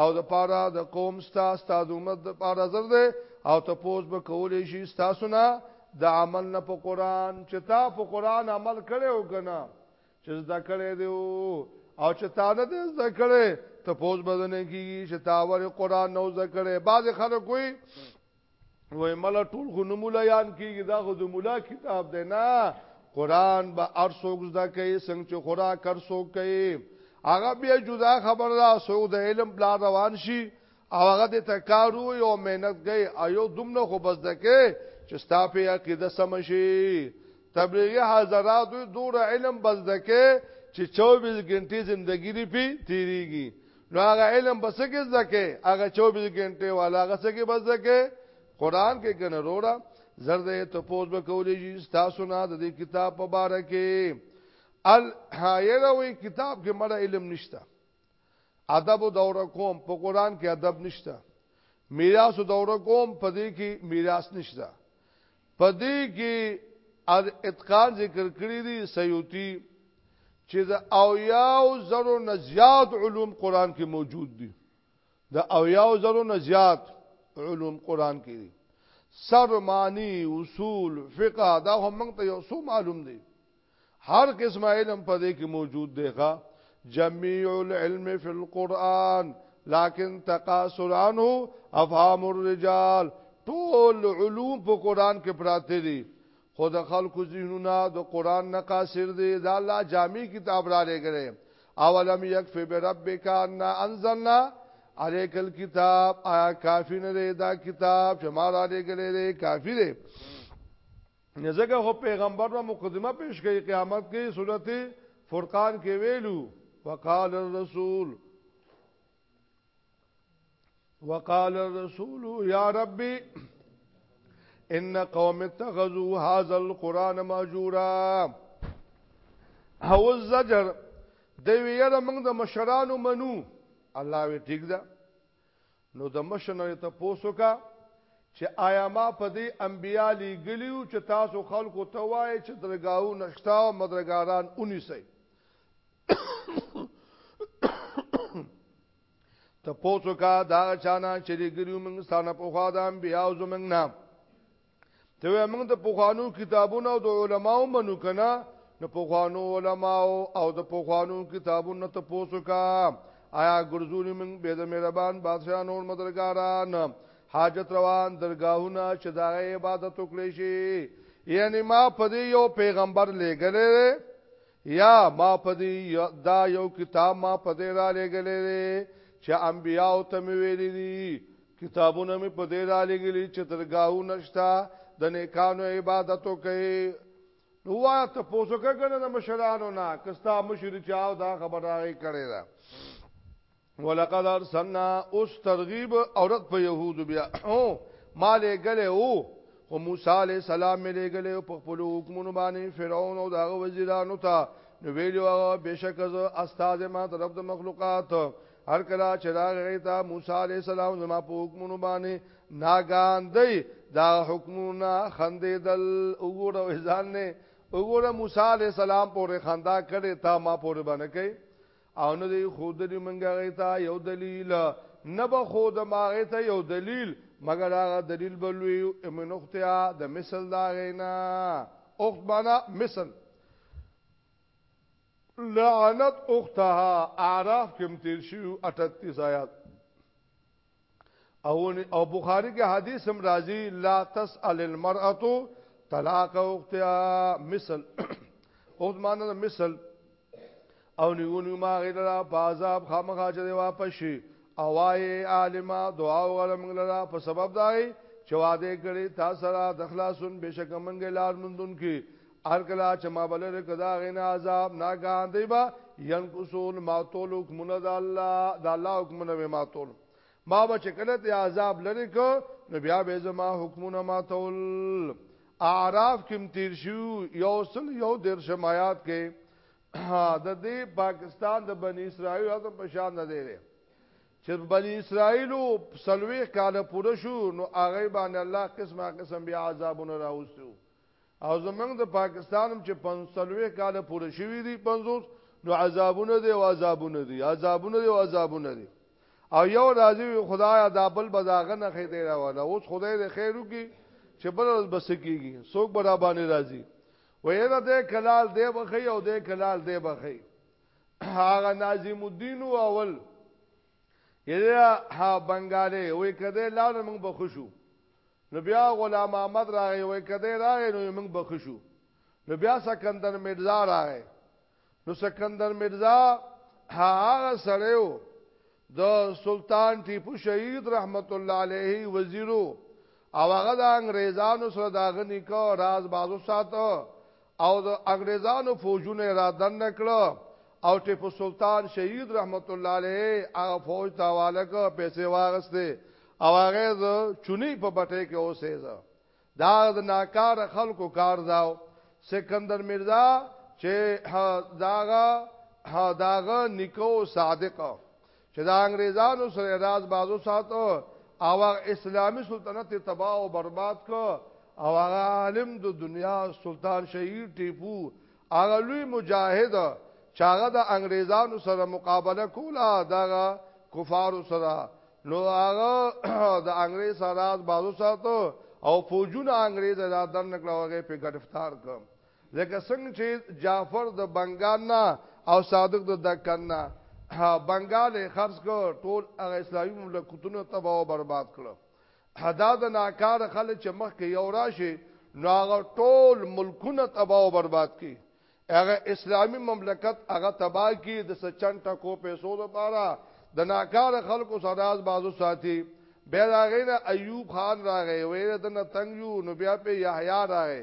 او د پاره د قوم ستا ستا د امت د پاره زر ده او ته پوز به کولې شي تاسو نه د عمل نه په قران چې تا په قران عمل کړي او کنه چې زده کړي دی او چې تا نه دې زده کړي ته پوز بدنه کیږي چې تا ور قران نو زده کړي بعض خلک کوئی وای مله ټول خو نه مولایان کیږي دا خو د مولا کتاب دی نه قران به ار سوګ زده کوي څنګه چې خورا کر سوګ کوي هغه بیا جدا خبر دا سوګ د علم بلا روان شي او هغه د تکارو یو مهنت گئی ایو دومره خو بس دکې چې ستا په عقیده سم شي تبلیغی حضرات دور علم بس دکې چې 24 غنټه زندگی دی پی تیریږي نو هغه علم بس کې زکه هغه 24 غنټه والا هغه څه کې بس زکه قران کې کنه روړه زرده ته پوز به کولې شي تاسو نه د دې کتاب په باره کې ال هایروي کتاب کې مړه علم نشته ادب او دور کوم په قران کې ادب نشته میراث او دور کوم په دې کې میراث نشته په دې کې اد اتقان ذکر کړی دی سیوطی چې د او یاو زرو نزیات علوم قران کې موجود دي د او یاو زرو نزیات علوم قران کې دي سر معنی اصول فقه دا هم موږ ته یو څو معلوم دي هر قسم علم په دې کې موجود دی ښا جميع العلم في القرآن لكن تقاصر عنه افهام الرجال ټول علوم په قرآن کې پراته دي خو د خلکو ذهنونه د قرآن نه قاصر دي دا الله جامع کتاب را لګره اولم يكفي بربك ان انزلنا عليك الكتاب آیا کافی نه دی دا کتاب چې ما را لګره دی کافی دی نزګه هو پیغمبر و مقدمه پیش کړي قیامت کې صورت فرقان کې ویلو وقال الرسول وقال الرسول یا ربي ان قوم اتخذوا هذا القران ماجورا هو الزجر دی ویره موږ د مشرانو منو الله وی ټیک ده نو د مشر نه یې تپوس وکړه چې آیا ما په دې انبیا لیږلي یو چې تاسو خلکو ته وایئ چې درګاهونه شته او مدرګاران ونیسئ ته پوسو کا دا چانا چې لګریو موږ ستانه په خوا د انبیا او زمنګ نام ته وې موږ د پوخانو کتابونو او د علماو منو کنه نو پوخانو علماو او د پوخانو کتابونو ته پوسو کا آیا ګرځولې موږ به د مهربان بادشاہ نور مدرګاران حاجت روان درگاهونه چې دا عبادت وکړي شي یعنی ما په دې یو پیغمبر لګلې یا ما په دې دا یو کتاب ما په دې را لګلې چې انبیاو ته ویلي دي کتابونه می په دې را لګلی چې درگاهو نشتا د نیکانو عبادتو کوي نو وا ته پوسوکه کنه د مشرانو نه کستا مشر چاو دا خبره راغی کړي دا ولقد ارسلنا اوس ترغیب عورت په يهود بیا او مالې غلې او خو موسی عليه السلام مې لګلې په خپل حکمونو باندې فرعون او دغه وزیرانو ته نو ویلو هغه بشک زه استاد ما طرف د مخلوقات هر کله چې راغی ته موسی عليه السلام زما په حکمونو باندې ناګان دی دا حکمونه خندیدل وګوره ځان نه وګوره موسی عليه السلام پورې خندا کړي تا ما پورې باندې کوي او نه دی خود دې منګه غیتا یو دلیل نه به خود ما غیتا یو دلیل مگر هغه دلیل بلوي امنختیا د مثل دا غینا اخت بانا مثل لعنت اختها اعراف کې تیر شو 38 آیات او او بخاری کې حدیث هم راځي لا تسأل المرأه طلاق اختها مثل اوس معنی مثل او نیونی ما غیر را پازاب خامخا چې واپس شي اوای عالما دعا وغلم لرا په سبب دای چې واده کړي تاسو را د خلاصون بشک منګ لار مندون کې هر کله چې ما بلره کدا غنا عذاب ناګان دی با ينقصون ما طول حکمونه د الله د الله حکمونه به ما طول ما به چې کله ته عذاب لری کو نو بیا به زما حکمونه ما طول اعراف کم تیر شو یو سل یو در شمایات کې د دې پاکستان د بنی اسرائیل اته پشان نه دی چې بنی اسرائیل سلوي کال پوره شو نو هغه باندې الله قسمه قسم بیا عذابونه راوستو او زمنګ د پاکستان هم چې 45 کال پوره شوی دی 50 نو عذابونه دی او عذابونه دی عذابونه دی او عذابونه دی او یو راځي خدای دا بل بزاغه نه خېدې را ولا اوس خدای دې خیر وکي چې بل ورځ بس کیږي څوک برا باندې راځي وېره دې کلال دې بخي او دې کلال دې بخي هغه ناظم الدین اول یدا ها بنگاله وې کده لاړ موږ بخښو نو بیا غلام احمد راغی وای کده راغی نو موږ بخښو نو بیا سکندر مرزا راغی نو سکندر مرزا هغه سړیو د سلطان ټیپو شهید رحمت الله علیه وزیرو او هغه د انګریزانو سره داغه نکاح راز بازو ساتو او د انګریزانو فوجونه را دن نکړو او ټیپو سلطان شهید رحمت الله علیه هغه فوج تاواله کو پیسې واغسته او هغه ز چونی په بټه کې اوسې ز دا د ناکار خلکو کار داو سکندر مرزا چې داغه داغه نکو صادق چې دا انګريزانو سره راز بازو ساتو او اسلامی سلطنت تباہ او برباد کو او هغه عالم د دنیا سلطان شهید ټیپو هغه لوی مجاهد چې هغه د انګريزانو سره مقابله کوله دغه کفارو سره نو هغه د انګريز سره بازو ساتو او فوجونه انګريز را دن نکړه هغه په گرفتار کړ لکه څنګه چې جعفر د بنگال نه او صادق د دکن نه بنگال خرڅ کړ ټول هغه اسلامي مملکتونو تباہ او برباد کړ حدا د ناکار خلک چې مخ کې یو راشي نو هغه ټول ملکونه تباہ او برباد کی هغه اسلامی مملکت هغه تباہ کی د سچن ټکو پیسو لپاره د ناکار خلکو سراز بازو ساتي بیا راغی نه ایوب خان راغی ویره د نتنګ یو نو بیا په یحیی راغی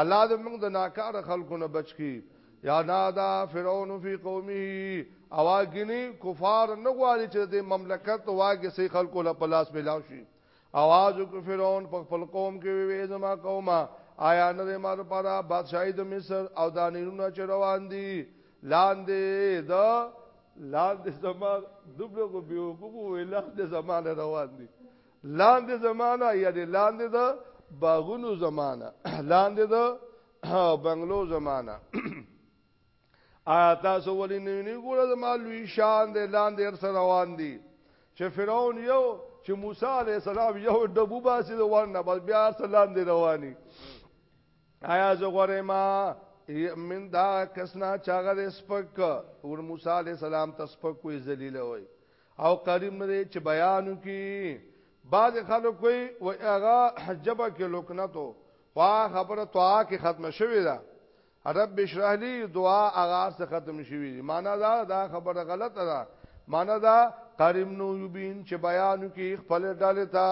الله دې موږ د ناکاره خلکو نه بچ کړي یا نادا فرعون فی قومه اواګنی کفار نه غواړي چې د مملکت واګه سي خلکو له پلاس ملاو شي اواز کو فرعون په خپل قوم کې وی زما قومه آیا نه دې مار پاره بادشاہي د مصر او دانیرونه چې روان دي لاندې دا لاندې زما دوبله کو بیو کو وی لاندې زمانه روان دي لاندې زمانہ یعنی لاندې د باغونو زمانہ لاندې د بنگلو زمانہ آیا تاسو ولې نه نه ګوره د مالوی شان د لاندې هر سره روان دي چې فرعون یو چې موسی علی السلام یو دبو باسي د ورنه بس بیا سره لاندې رواني آیا زه غره ما من دا کسنا چاغه سپک ور موسی علی السلام تسپک کوی ذلیل وای او کریم نه دی چې بیان وکي بعض خلک کوئی و هغه حجبه کې لوکنتو وا خبره توه کې ختم شوې ده رب اشرح لي دعا هغه څه ختم شوې دي معنا دا دا خبره غلطه ده معنا دا کریم نو یبین چې بیان وکي خپل ډاله تا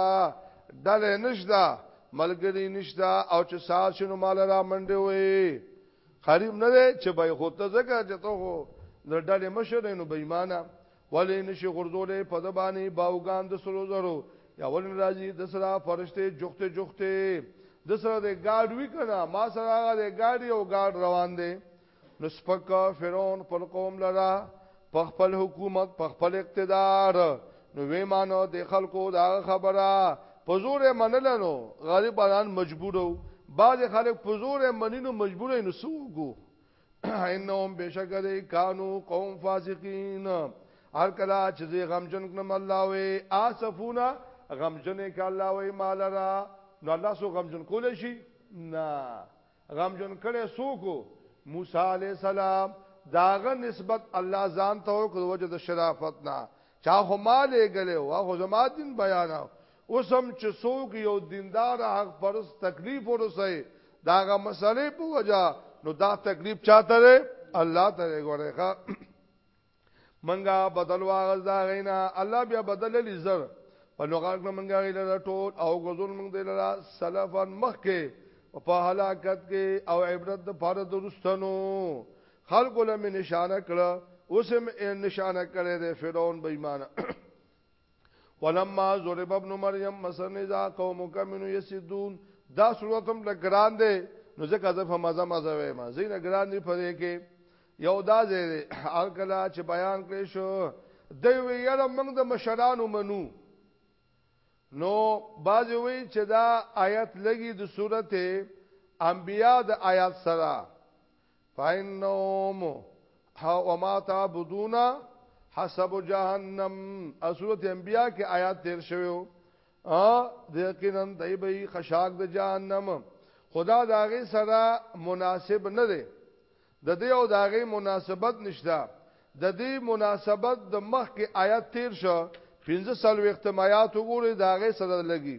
ډاله نشدا ملګری نشدا او چې ساز شنو مال را منډه وي کریم نه دی چې بای خو ته زګه چې ته د ډاله مشر نو بېمانه ولې نشي غرزولې په دبانې باوګان د سرو زرو یا ولې راځي د سره فرشته جوخته جوخته د سره د ګارد وی کنه ما سره هغه د ګاډي او ګارد روان دي نو سپک فرعون پر قوم لرا په خپل حکومت په خپل اقتدار نو وی مانو د خلکو دا خبره په زور منلنو غریبان مجبورو بعض خلک په زور منینو مجبورې نو سوګو انهم بشک دې کانو قوم فاسقین هر کله چې زه غمجن کړم الله وي اسفونا غمجن ک الله وي مال را نو الله سو غمجن کول شي نه غمجن کړي سوکو موسی عليه السلام داغه نسبت الله ځان ته او د وجه د شرافت نه چا خو ما لېږلی و خو زما دین بیانه اوس هم چې څوک یو دیندار حق پرس تکلیف ورسوي د هغه مسلې په وجه نو دا تکلیف چاته دی الله ته دی ګورې ښه منګه بدل واغز دا غینا الله بیا بدل لې زر په لغه کې منګه غیله ټول او غزل منګ دی لرا سلفن مخ کې په هلاکت کې او عبرت د فرد درستنو خلکو له مې نشانه کړه اوس هم نشانه کړی دی فرعون بې ایمانه ولما ضرب ابن مریم مثلا اذا قومك من يسدون دا صورت هم لګران دی نو ځکه زه په مزه مزه وایم زین ګران دی پدې کې یو دا دی هر کله چې بیان کړی شو دی ویل موږ د مشرانو منو نو باز وی چې دا آیت لګي د سورته انبیاء د آیات سره فإنهم وما تعبدون حسب جهنم سورۃ انبیاء کې آیات تیر شوی او د یقینا دایبه خشاک د جهنم خدا داغه سره مناسب نه دی د دې او داغه مناسبت نشته د دې مناسبت د مخ کې آیات تیر شو 15 سال وخت آیات وګوره داغه سره لګي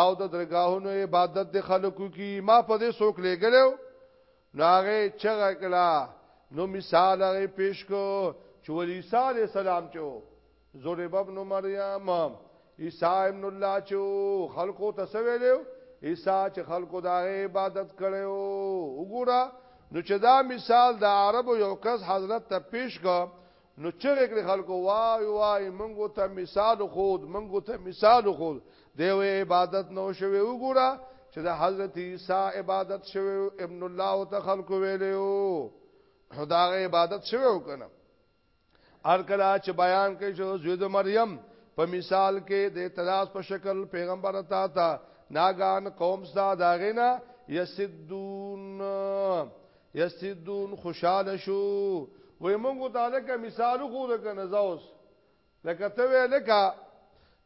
او د درگاهونو عبادت د خلکو کی ما په دې سوک لګلو نو هغه چغه کړه نو مثال هغه پیش کو چې ول عیسی علی السلام چې زورب ابن مریم عیسی ابن الله چې خلکو ته سویلو عیسی چې خلکو د عبادت کړو وګوره نو چې دا مثال د عربو یو کس حضرت ته پیش کو نو چغې کړې خلکو وای وای منګو ته مثال خود منګو ته مثال خود دیو عبادت نو شوی وګوره چې د حضرت عیسی عبادت شوی ابن الله او ته خلکو ویلو خدای عبادت شوی وکنه ار کلا چې بیان کوي چې زوی د مریم په مثال کې د اعتراض په شکل پیغمبر تا تا ناګان قوم ستا داغینا یسدون یسدون خوشاله شو وای موږ ته لکه مثال خو د کنزاوس لکه ته وی لکه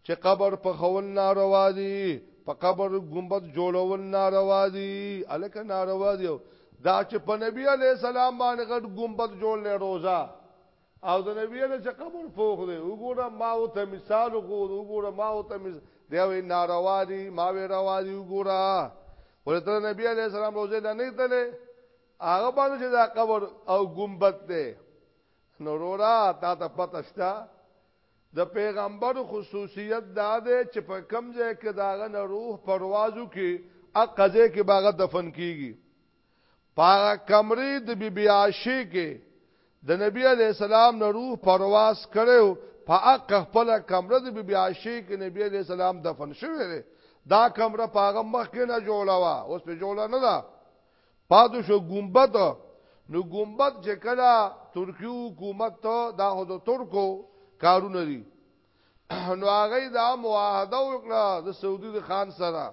چې قبر په خول ناروا دي په قبر ګمبد جوړول ناروا دي الکه ناروا دي دا چې په نبی علی السلام باندې غټ ګمبد جوړ لې روزه او د نبی له چې قبر پوخ دی وګوره ما او ته مثال وګوره وګوره ما او ته مثال دی وی ناروا دی ما وی روا دی وګوره ولته نبی علی السلام روزه نه نه تله هغه باندې چې دا قبر او ګمبت دی نورورا تا ته پته شته د پیغمبر خصوصیت دا ده چې په کم ځای کې داغه روح پروازو کې اقزه کې باغ دفن کیږي په هغه کمرې د بي بي عائشې کې د نبي عليه السلام نه روح پرواز کړو په اق خپل کمره د بي بي عائشه کې نبي عليه السلام دفن شوی دی دا کمره په هغه مخ کې نه جوړه وا اوس په جوړه نه ده پاتو شو ګمبد نو ګمبد چې کله ترکیو حکومت ته دا هو د ترکو کارونه دي نو هغه دا معاهده وکړه د سعودي خان سره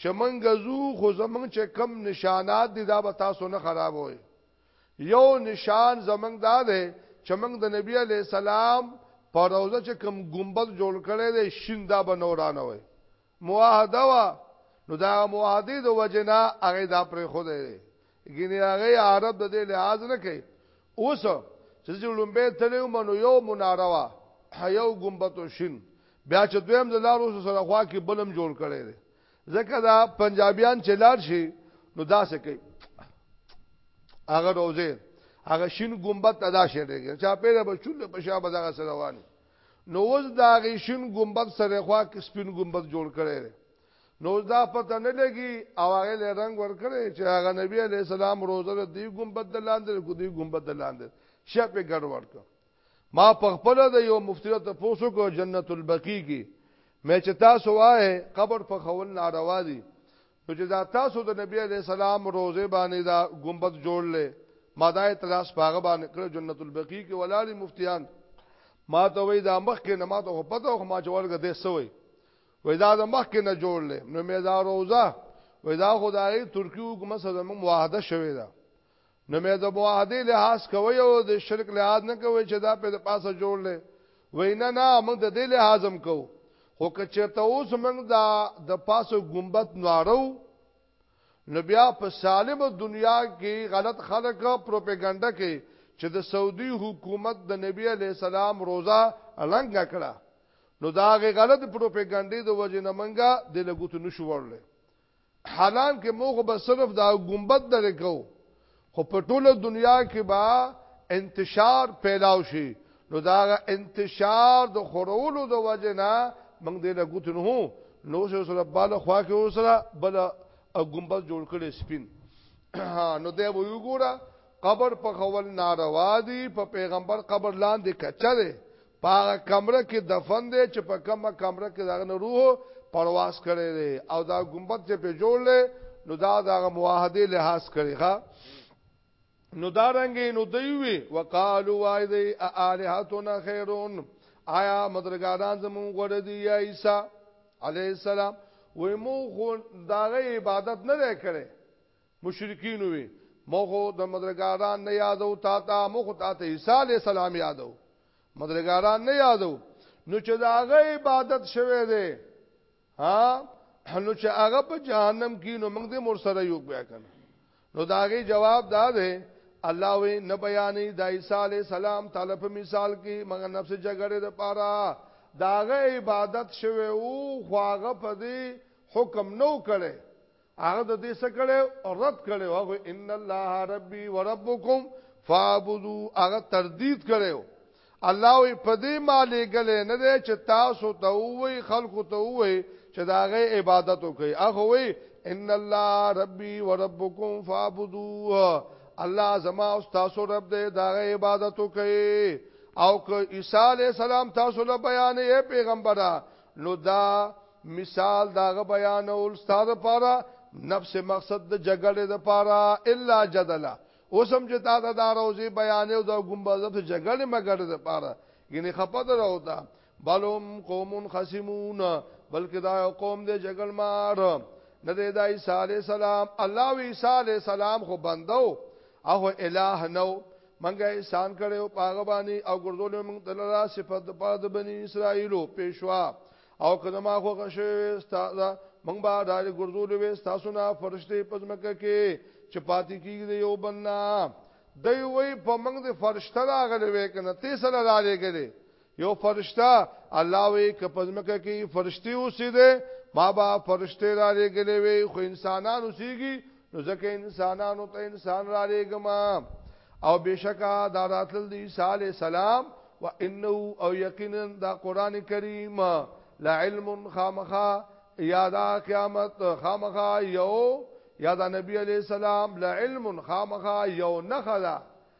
چه مونږ ځو خو زمونږ چه کوم نشانات دی دا به تاسو نه خرابوی یو نشان زمونږ دا دی چه مونږ د نبی علیه السلام په روضه چه کوم ګمبد جوړ کړی دی شین دا به نورانه وی معاهده وا نو دا معاهده د وجنا هغه دا پر خوده دی ګینه هغه عرب د دې لحاظ نه کوي اوس چې لومبه تلو منو یو مناره وا یو ګمبتو شین بیا چې دویم د لارو سره خوا کې بلم جوړ کړي دي ځکه دا پنجابیان چې لار شي نو دا څه کوي هغه روزه هغه شین ګمبت ادا شي دي چې په دې بچول په شا به دغه سره وانی نو اوس دا غي شین ګمبت سره خوا کې سپین ګمبت جوړ کړي دي نو دا پته نه لګي او هغه له رنگ ورکړي چې هغه نبی علی السلام روزه دی ګمبد لاندې کو دی ګمبد لاندې شپ ګډ ورک ما په خپل د یو مفتی ته پوسو کو جنت البقیع کی مې چې تاسو وای قبر په خول ناروا دي نو چې دا تاسو د نبی علی السلام روزه باندې دا ګمبد جوړلې ما دا اعتراض پاغه باندې کړ جنت البقیع کې ولالي مفتیان ما ته وای دا مخ کې نماز او پته او ما جوړګه دې سوې وای دا د مخ کې نه جوړلې نو مې دا روزه وای دا خدای ترکی حکومت سره زموږ معاهده شوې ده نو مې د معاهده لحاظ کوي او د شرک لحاظ نه کوي چې دا په پاسه جوړلې وای نه نه موږ د دې لحاظ هم کوو خو که چېرته اوس موږ دا د پاسه ګمبت نوارو نو بیا په سالمه دنیا کې غلط خلک پروپاګاندا کوي چې د سعودي حکومت د نبی علی سلام روزه لنګ کړه نو دا غي غلط پروپاګاندا د وجه نه منګه د لګوت نشو ورل حالان کې موږ به صرف دا ګمبد درې کو خو په ټوله دنیا کې با انتشار پیلاو شي نو دا انتشار د خورولو د وجه نه موږ د لګوت نه هو نو څه سره بالا خوا کې وسره بل ګمبد جوړ کړي سپین نو دا ویو ګوره قبر په خول ناروا دی په پیغمبر قبر لاندې کچه دی پاغه کمره کې دفن دی چې په کومه کمره کې دغه روح پرواز کړي دی او دا ګمبد چې په جوړ لې نو دا دغه معاهده لحاظ کړي ښا نو دا رنګې نو دیوي وقالو وای دی الہاتنا خیرون آیا مدرګاران زمون غوړ دی یا عیسی علی السلام وې مو خو داغه عبادت نه کړي مشرکین وی مو خو د مدرګاران نه یادو تا ته مو خو تا ته عیسی علی السلام یادو مدرګاران نه یادو نو چې دا هغه عبادت شوه دی ها نو چې هغه په جهنم کې نو موږ دې مور سره یو بیا کنه نو دا هغه جواب دا دی الله وی نه بیانې د عیسی علی السلام تعالی په مثال کې مګر نفس جګړه د پاره داغه عبادت شوه او خواغه په دې حکم نو کړي هغه د دې څخه کړه رد کړه هغه ان الله ربي وربكم فاعبدوا هغه تردید کړه الله وي په دې مالې غلې نه دی چې تاسو ته وې خلکو ته وې چې دا غي عبادت وکي هغه وي ان الله ربي وربكم فاعبدوا الله زما او تاسو رب دې دا غي عبادت وکي او که عيسى عليه السلام تاسو له بیان یې پیغمبره نو دا مثال داغه بیان او استاد پاره نفس مقصد د جګړې د پاره الا جدلا اوسم چې تا دا, دا روزي بیان او د ګمباز په جګړې مګړې د پاره ګنې خپد راوتا بلهم قوم خصمون بلکې دا قوم دې جګړ مار نه دې دای صالح سلام الله وی صالح سلام خو بندو او الہ نو منګه احسان کړو پاغه باندې او ګرځول موږ د لرا صفات د پاره د بنی اسرائیلو پیشوا او کله ما خو غشوي استاد موږ به دا ګرځول وي تاسو نه فرشته پزمکه کې چې پاتې کیږي یو بننا دی وی په موږ د فرشته راغلي وي کنه تی سره را لګلې یو فرشتہ الله وی ک پزمکه کی فرشتي اوسې ده ما با فرشته را لګلې وي خو انسانان اوسېږي نو ځکه انسانانو ته انسان را لګما او بشکا دا راتل دی عیسی علی السلام و انه او یقینا دا قران کریم لا علم خامخا یا دا قیامت خامخا یو یا دا نبی علی السلام لا علم خامخا یو نخلا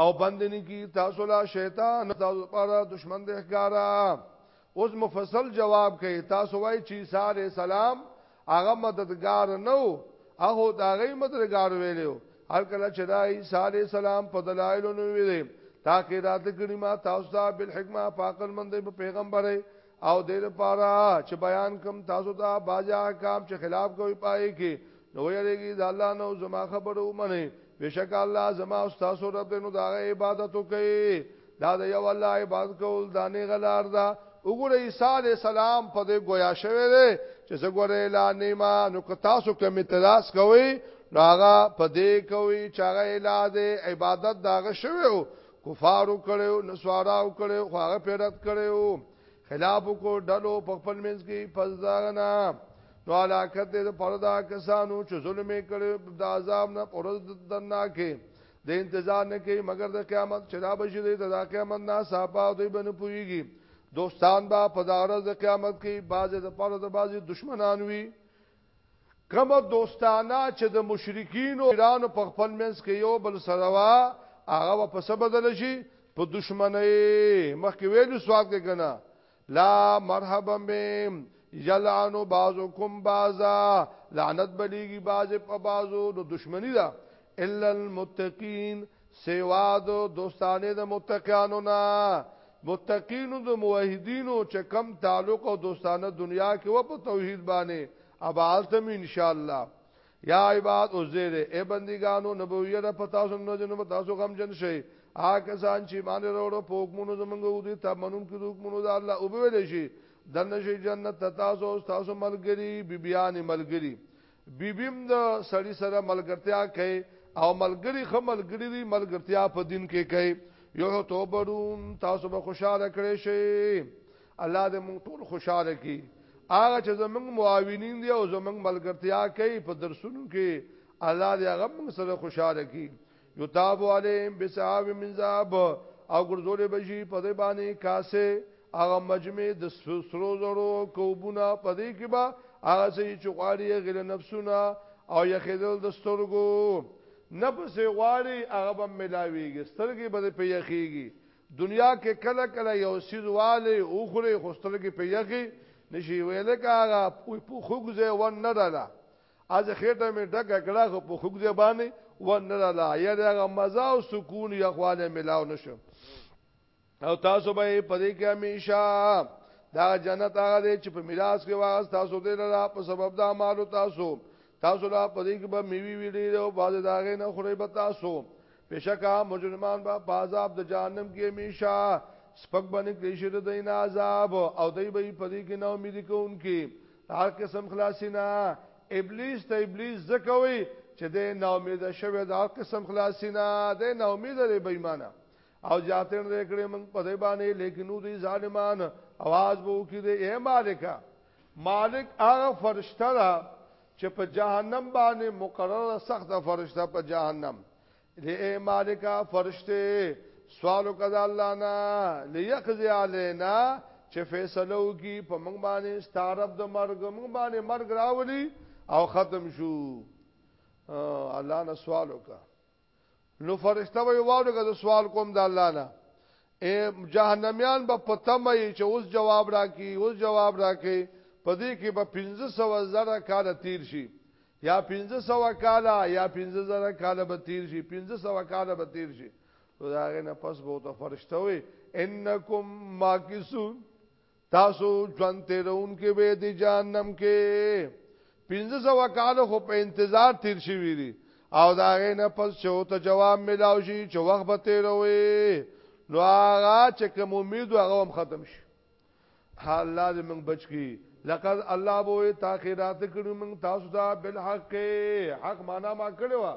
او بندنی کی تاسو لا شیطان تاسو پر دشمن د ښکارا اوس مفصل جواب کوي تاسو وای چې عیسی علی السلام هغه مددگار نو هغه دا غي مددگار ویلو هر کله چې دا عیسی علی السلام په دلایل نو ویلې تاکي رات کړي ما تاسو ته بل حکمت پاکل مند په پیغمبره او دې لپاره چې بیان کوم تاسو ته باجا کام چې خلاف کوي پای کې نو یریږي د الله نو زما خبرو منه بشک الله زما او تاسو رب دې نو دا عبادت کوي دا د یو الله عبادت کول دا نه غلار دا وګوره عیسی علی السلام په دې گویا شوی دی چې زګوره لا نیما نو که تاسو کوم اعتراض کوئ نو هغه په دې کوي چې هغه اله دې عبادت داغه شوی کفارو کړو نسواراو کړو خو هغه پیرت کړو خلاف کو ډلو په خپل منځ کې فزدارنا نو علاقه دې پردا کسانو چې ظلم کړو د عذاب نه پرز دنا کې د انتظار نه کې مگر د قیامت چې دا بشي د قیامت نه صاحب دوی بنه پويږي دوستان با پدارز د قیامت کې باز د پاره د باز دشمنان وي کومه دوستانه چې د مشرکینو ایرانو په خپل منځ کې یو بل سره وا هغه په څه بدل شي په دشمنی مخکې ویلو سوال کې کنه لا مرحبا بهم یلعن بعضکم بعضا لعنت بلیږي بعض په بعضو نو دشمنی ده الا المتقین سیوا د دوستانه د متقینو نه متقینو د موحدینو چې کم تعلق او دوستانه دنیا کې و په توحید باندې ابالتم ان شاء الله یا عباد او زیر ای بندګانو نبویه د پتا سم نه جنو تاسو غم جن شي آ کسان چې باندې وروړو په حکمونو زمونږ او دي تمنون کې حکمونو د الله او به ویل شي دنه شي جنت تاسو او تاسو ملګری بیبيان ملګری بیبیم د سړی سره ملګرتیا کوي او ملګری خه ملګری دی ملګرتیا په دین کې کوي یو توبرون تاسو به خوشاله کړئ شي الله دې موږ ټول خوشاله کړي هغه چې زمنګ معاونین دی او زمنګ ملګرتیا کوي په درسونو کې الله دې هغه موږ سره خوشاله کړي یتاب علیهم بسعاب من ذهب او ګرځولې بشي په دې باندې کاسه هغه مجمع د سرو زرو کوبونه په دې کې با هغه چې غواړي غل نفسونه او یخیدل د سترګو نفس غواړي هغه به ملاويږي سترګې به په یخيږي دنیا کې کله کله یو سیزواله او خوري خوسترګې په یخي نشي ویل کاغه په خوګزه و نه دلا از خېټه مې ډکه کړه خو په خوږ ځای باندې ونه لړله یا د هغه مزه او سکون یا خواله ملاو نشو او تاسو به په دې کې همیشه دا جنت هغه دی چې په میراث کې واغ تاسو دې لرا په سبب د اعمالو تاسو تاسو لا په دې کې به میوي ویلې او باز داغه نه خوري به تاسو بشکا مجرمان به بازاب د جهنم کې همیشه سپک باندې کلیشه د دین عذاب او دای به په دې کې نو امید کوونکې هر قسم خلاصینا ابلیس ته ابلیس زکوي چې د نا امید شوی د هر قسم خلاصینا د نا امید لري بېمانه او جاتن دې کړې موږ په دې باندې لیکنو دي ظالمان आवाज وو کې دې اے مالکا مالک هغه فرشتہ را چې په جهنم باندې مقرره سخت فرشتہ په جهنم دی اے مالکا فرشتے سوالو کدا اللہ نا لیقضی علینا چې فیصلو کی په موږ باندې ستارب د مرګ موږ باندې مرګ راولي او ختم شو الله نه سوال وکا نو فرشتہ وی واره که سوال کوم د الله نه اے جهنميان به پتمه چې اوس جواب راکې اوس جواب راکې پدې کې به 1500 زره کال تیر شي یا 1500 کال یا 15 زره کال به تیر شي 1500 کال به تیر شي نو دا غي نه پس به ته فرشته وي انکم ماکسون تاسو ژوند تیرون کې به د جهنم کې پنځه سو کال خو په انتظار تیر شوی دی او دا غې نه پس چې ته جواب ملاو شي چې وخت به تیروي نو هغه چې کوم امید هغه هم ختم شي الله دې موږ بچ کی لقد الله بو تاخيرات کړو موږ تاسو ته بالحق حق معنا ما کړو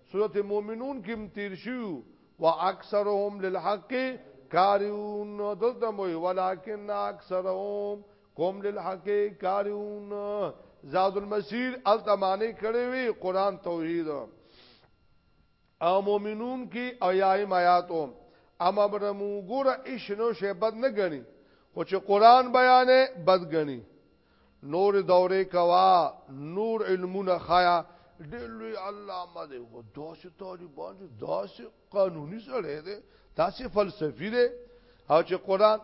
سورة مومنون کې هم تیر شویو واکثرهم للحق کارون دلته مو ولکن اکثرهم قوم للحق کارون زاد المسیر التمانه کړي وی قران توحید او مومنون کی ایایم آیاتو اما برمو ګور ایشنو شی بد نه غنی خو چې قران بیانې بد غنی نور دورې کوا نور علمونه خایا ډېر لوی علامه دی و داسې طالبان چې داسې قانوني سړی دی داسې فلسفي دی او چې قران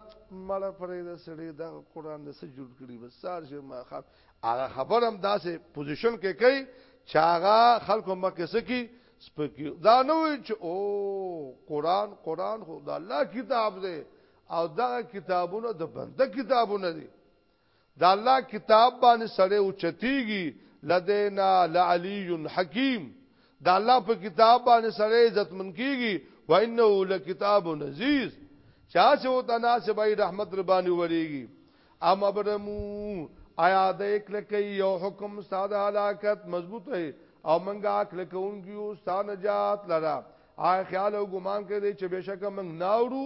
مړه پرې د سړی دا قران د څه جوړ کړي بس سار شي ما خام هغه خبرم داسې پوزیشن کې کوي چې هغه خلکو مکه سکی سپکی دا نه وي چې او قران قران خو د الله کتاب دی او دا کتابونه د بنده کتابونه دي د الله کتاب باندې سړی اوچتیږي لدینا لعلی حکیم د الله په کتاب باندې سړی عزتمن کیږي و انه لکتاب عزیز چا چې و تناسب ای رحمت ربانی وریږي ام ابرمو آیا د یک لکه یو حکم ساده هلاکت مضبوط ہے او منګه اکل کوونکیو ستا نجات لرا آیا خیال او ګمان کوي چې بشک موږ ناوړو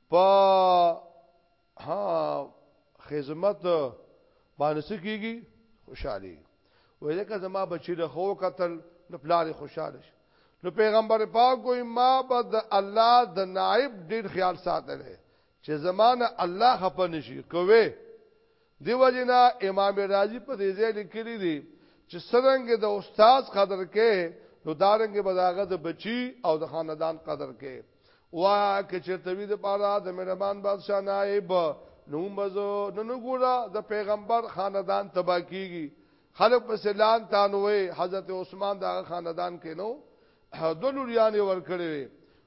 په ها خدمت باندې سکیږي خوشحالي وې ځکه زما بچی د خو قتل نو پلار خوشاله شي نو پیغمبر پاک کوئی ما به د الله د نائب ډیر خیال ساتل چې زمانه الله خپه نشي کوي دیو جنا امام رازی په دې ځای لیکلی دی چې څنګه د استاد قدر کې نو دارنګ بداغه د بچی او د خاندان قدر کې وا کې چې توی د پاره د مهربان بادشاہ نائب نو مزو نن ګورا د پیغمبر خاندان تبا کیږي خلق په سلان تانوي حضرت عثمان دا خاندان کې نو دوه لوریان یې ورکړې وې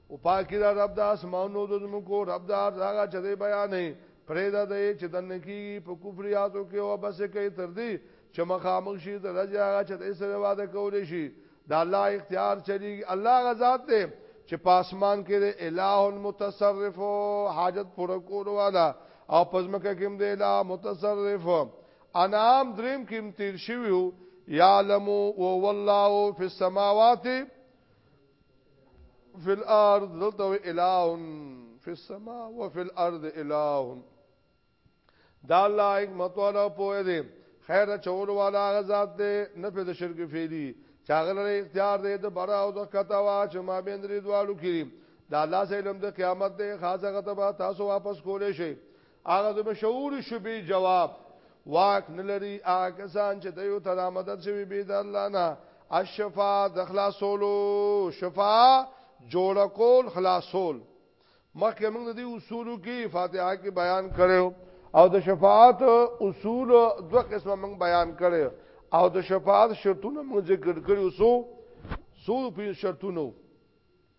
او پاکي را رب د اسمانو د زمکو رب د هغه چې دی بیانې پرې د دې چې دنه کیږي په کفریاتو کې او بس کوي تر دې چې مخامخ شي د رضا هغه چې دې سره وعده کولې شي د الله اختیار چلی الله غزاد ته چې پاسمان کې د الہ المتصرف حاجت پر کول والا او پزمکه کې د الہ متصرف انعام دریم کې امتیر شویو یعلم او والله فی السماوات فی الارض دلته الہ فی السما و فی الارض الہ دا الله حکمت والا پوهه دی خیر چول والا غزاد دی نه په شرک فعلی چاغله اختیار دی د برا او د کتا وا چې ما بیندري دوالو کړي دا الله سه علم د قیامت دی خاصه غته تاسو واپس کولې شي هغه د مشهور شبي جواب واک نه لري هغه کسان چې د یو تر مدد شوی به د الله نه الشفاء د خلاصولو شفاء جوړ کول خلاصول مخکې موږ د دې اصولو کې فاتحه کې بیان کړو او د شفاعت اصول دوه قسمه موږ بیان کړو او د شفاعت شرطونه موږ ذکر کړو سو سو په شرطونو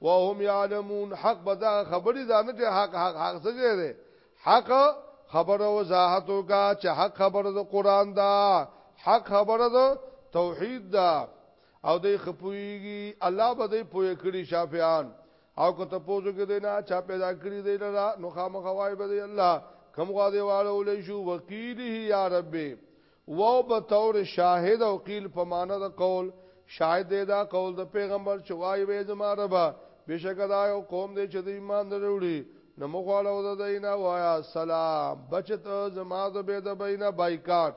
وهم يعلمون حق به دا خبرې دا نه چې حق حق حق څه دی دی حق خبره وضاحت وکا چې حق خبره د قران دا حق خبره د توحید دا او دې خپويږي الله به دې پوي کړی شافعان او که ته پوزو کې دینا چا پیدا کړی دی لرا نو خامخوای به دی الله کم غوا دی والو لې شو وکیله یا ربي واو په طور شاهد او قیل په معنی د قول شاهد دی دا قول د پیغمبر چې وایي وې زما ربا بشک دا یو قوم دی چې د ایمان نه وروړي نو مخواړو د دینه وایا سلام بچت زما د به د بینه بایکاټ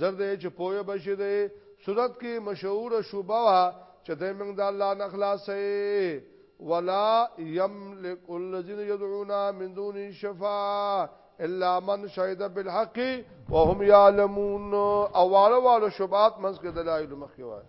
زر دې چې پوهه بشي دې صورت کې مشهور شوبه وا چې د موږ د الله نه خلاصې ولا يملك الذين يدعون من دون شفاعه الا من شهد بالحق وهم يعلمون اوالو والو شبات منځ کې دلایل مخکې وای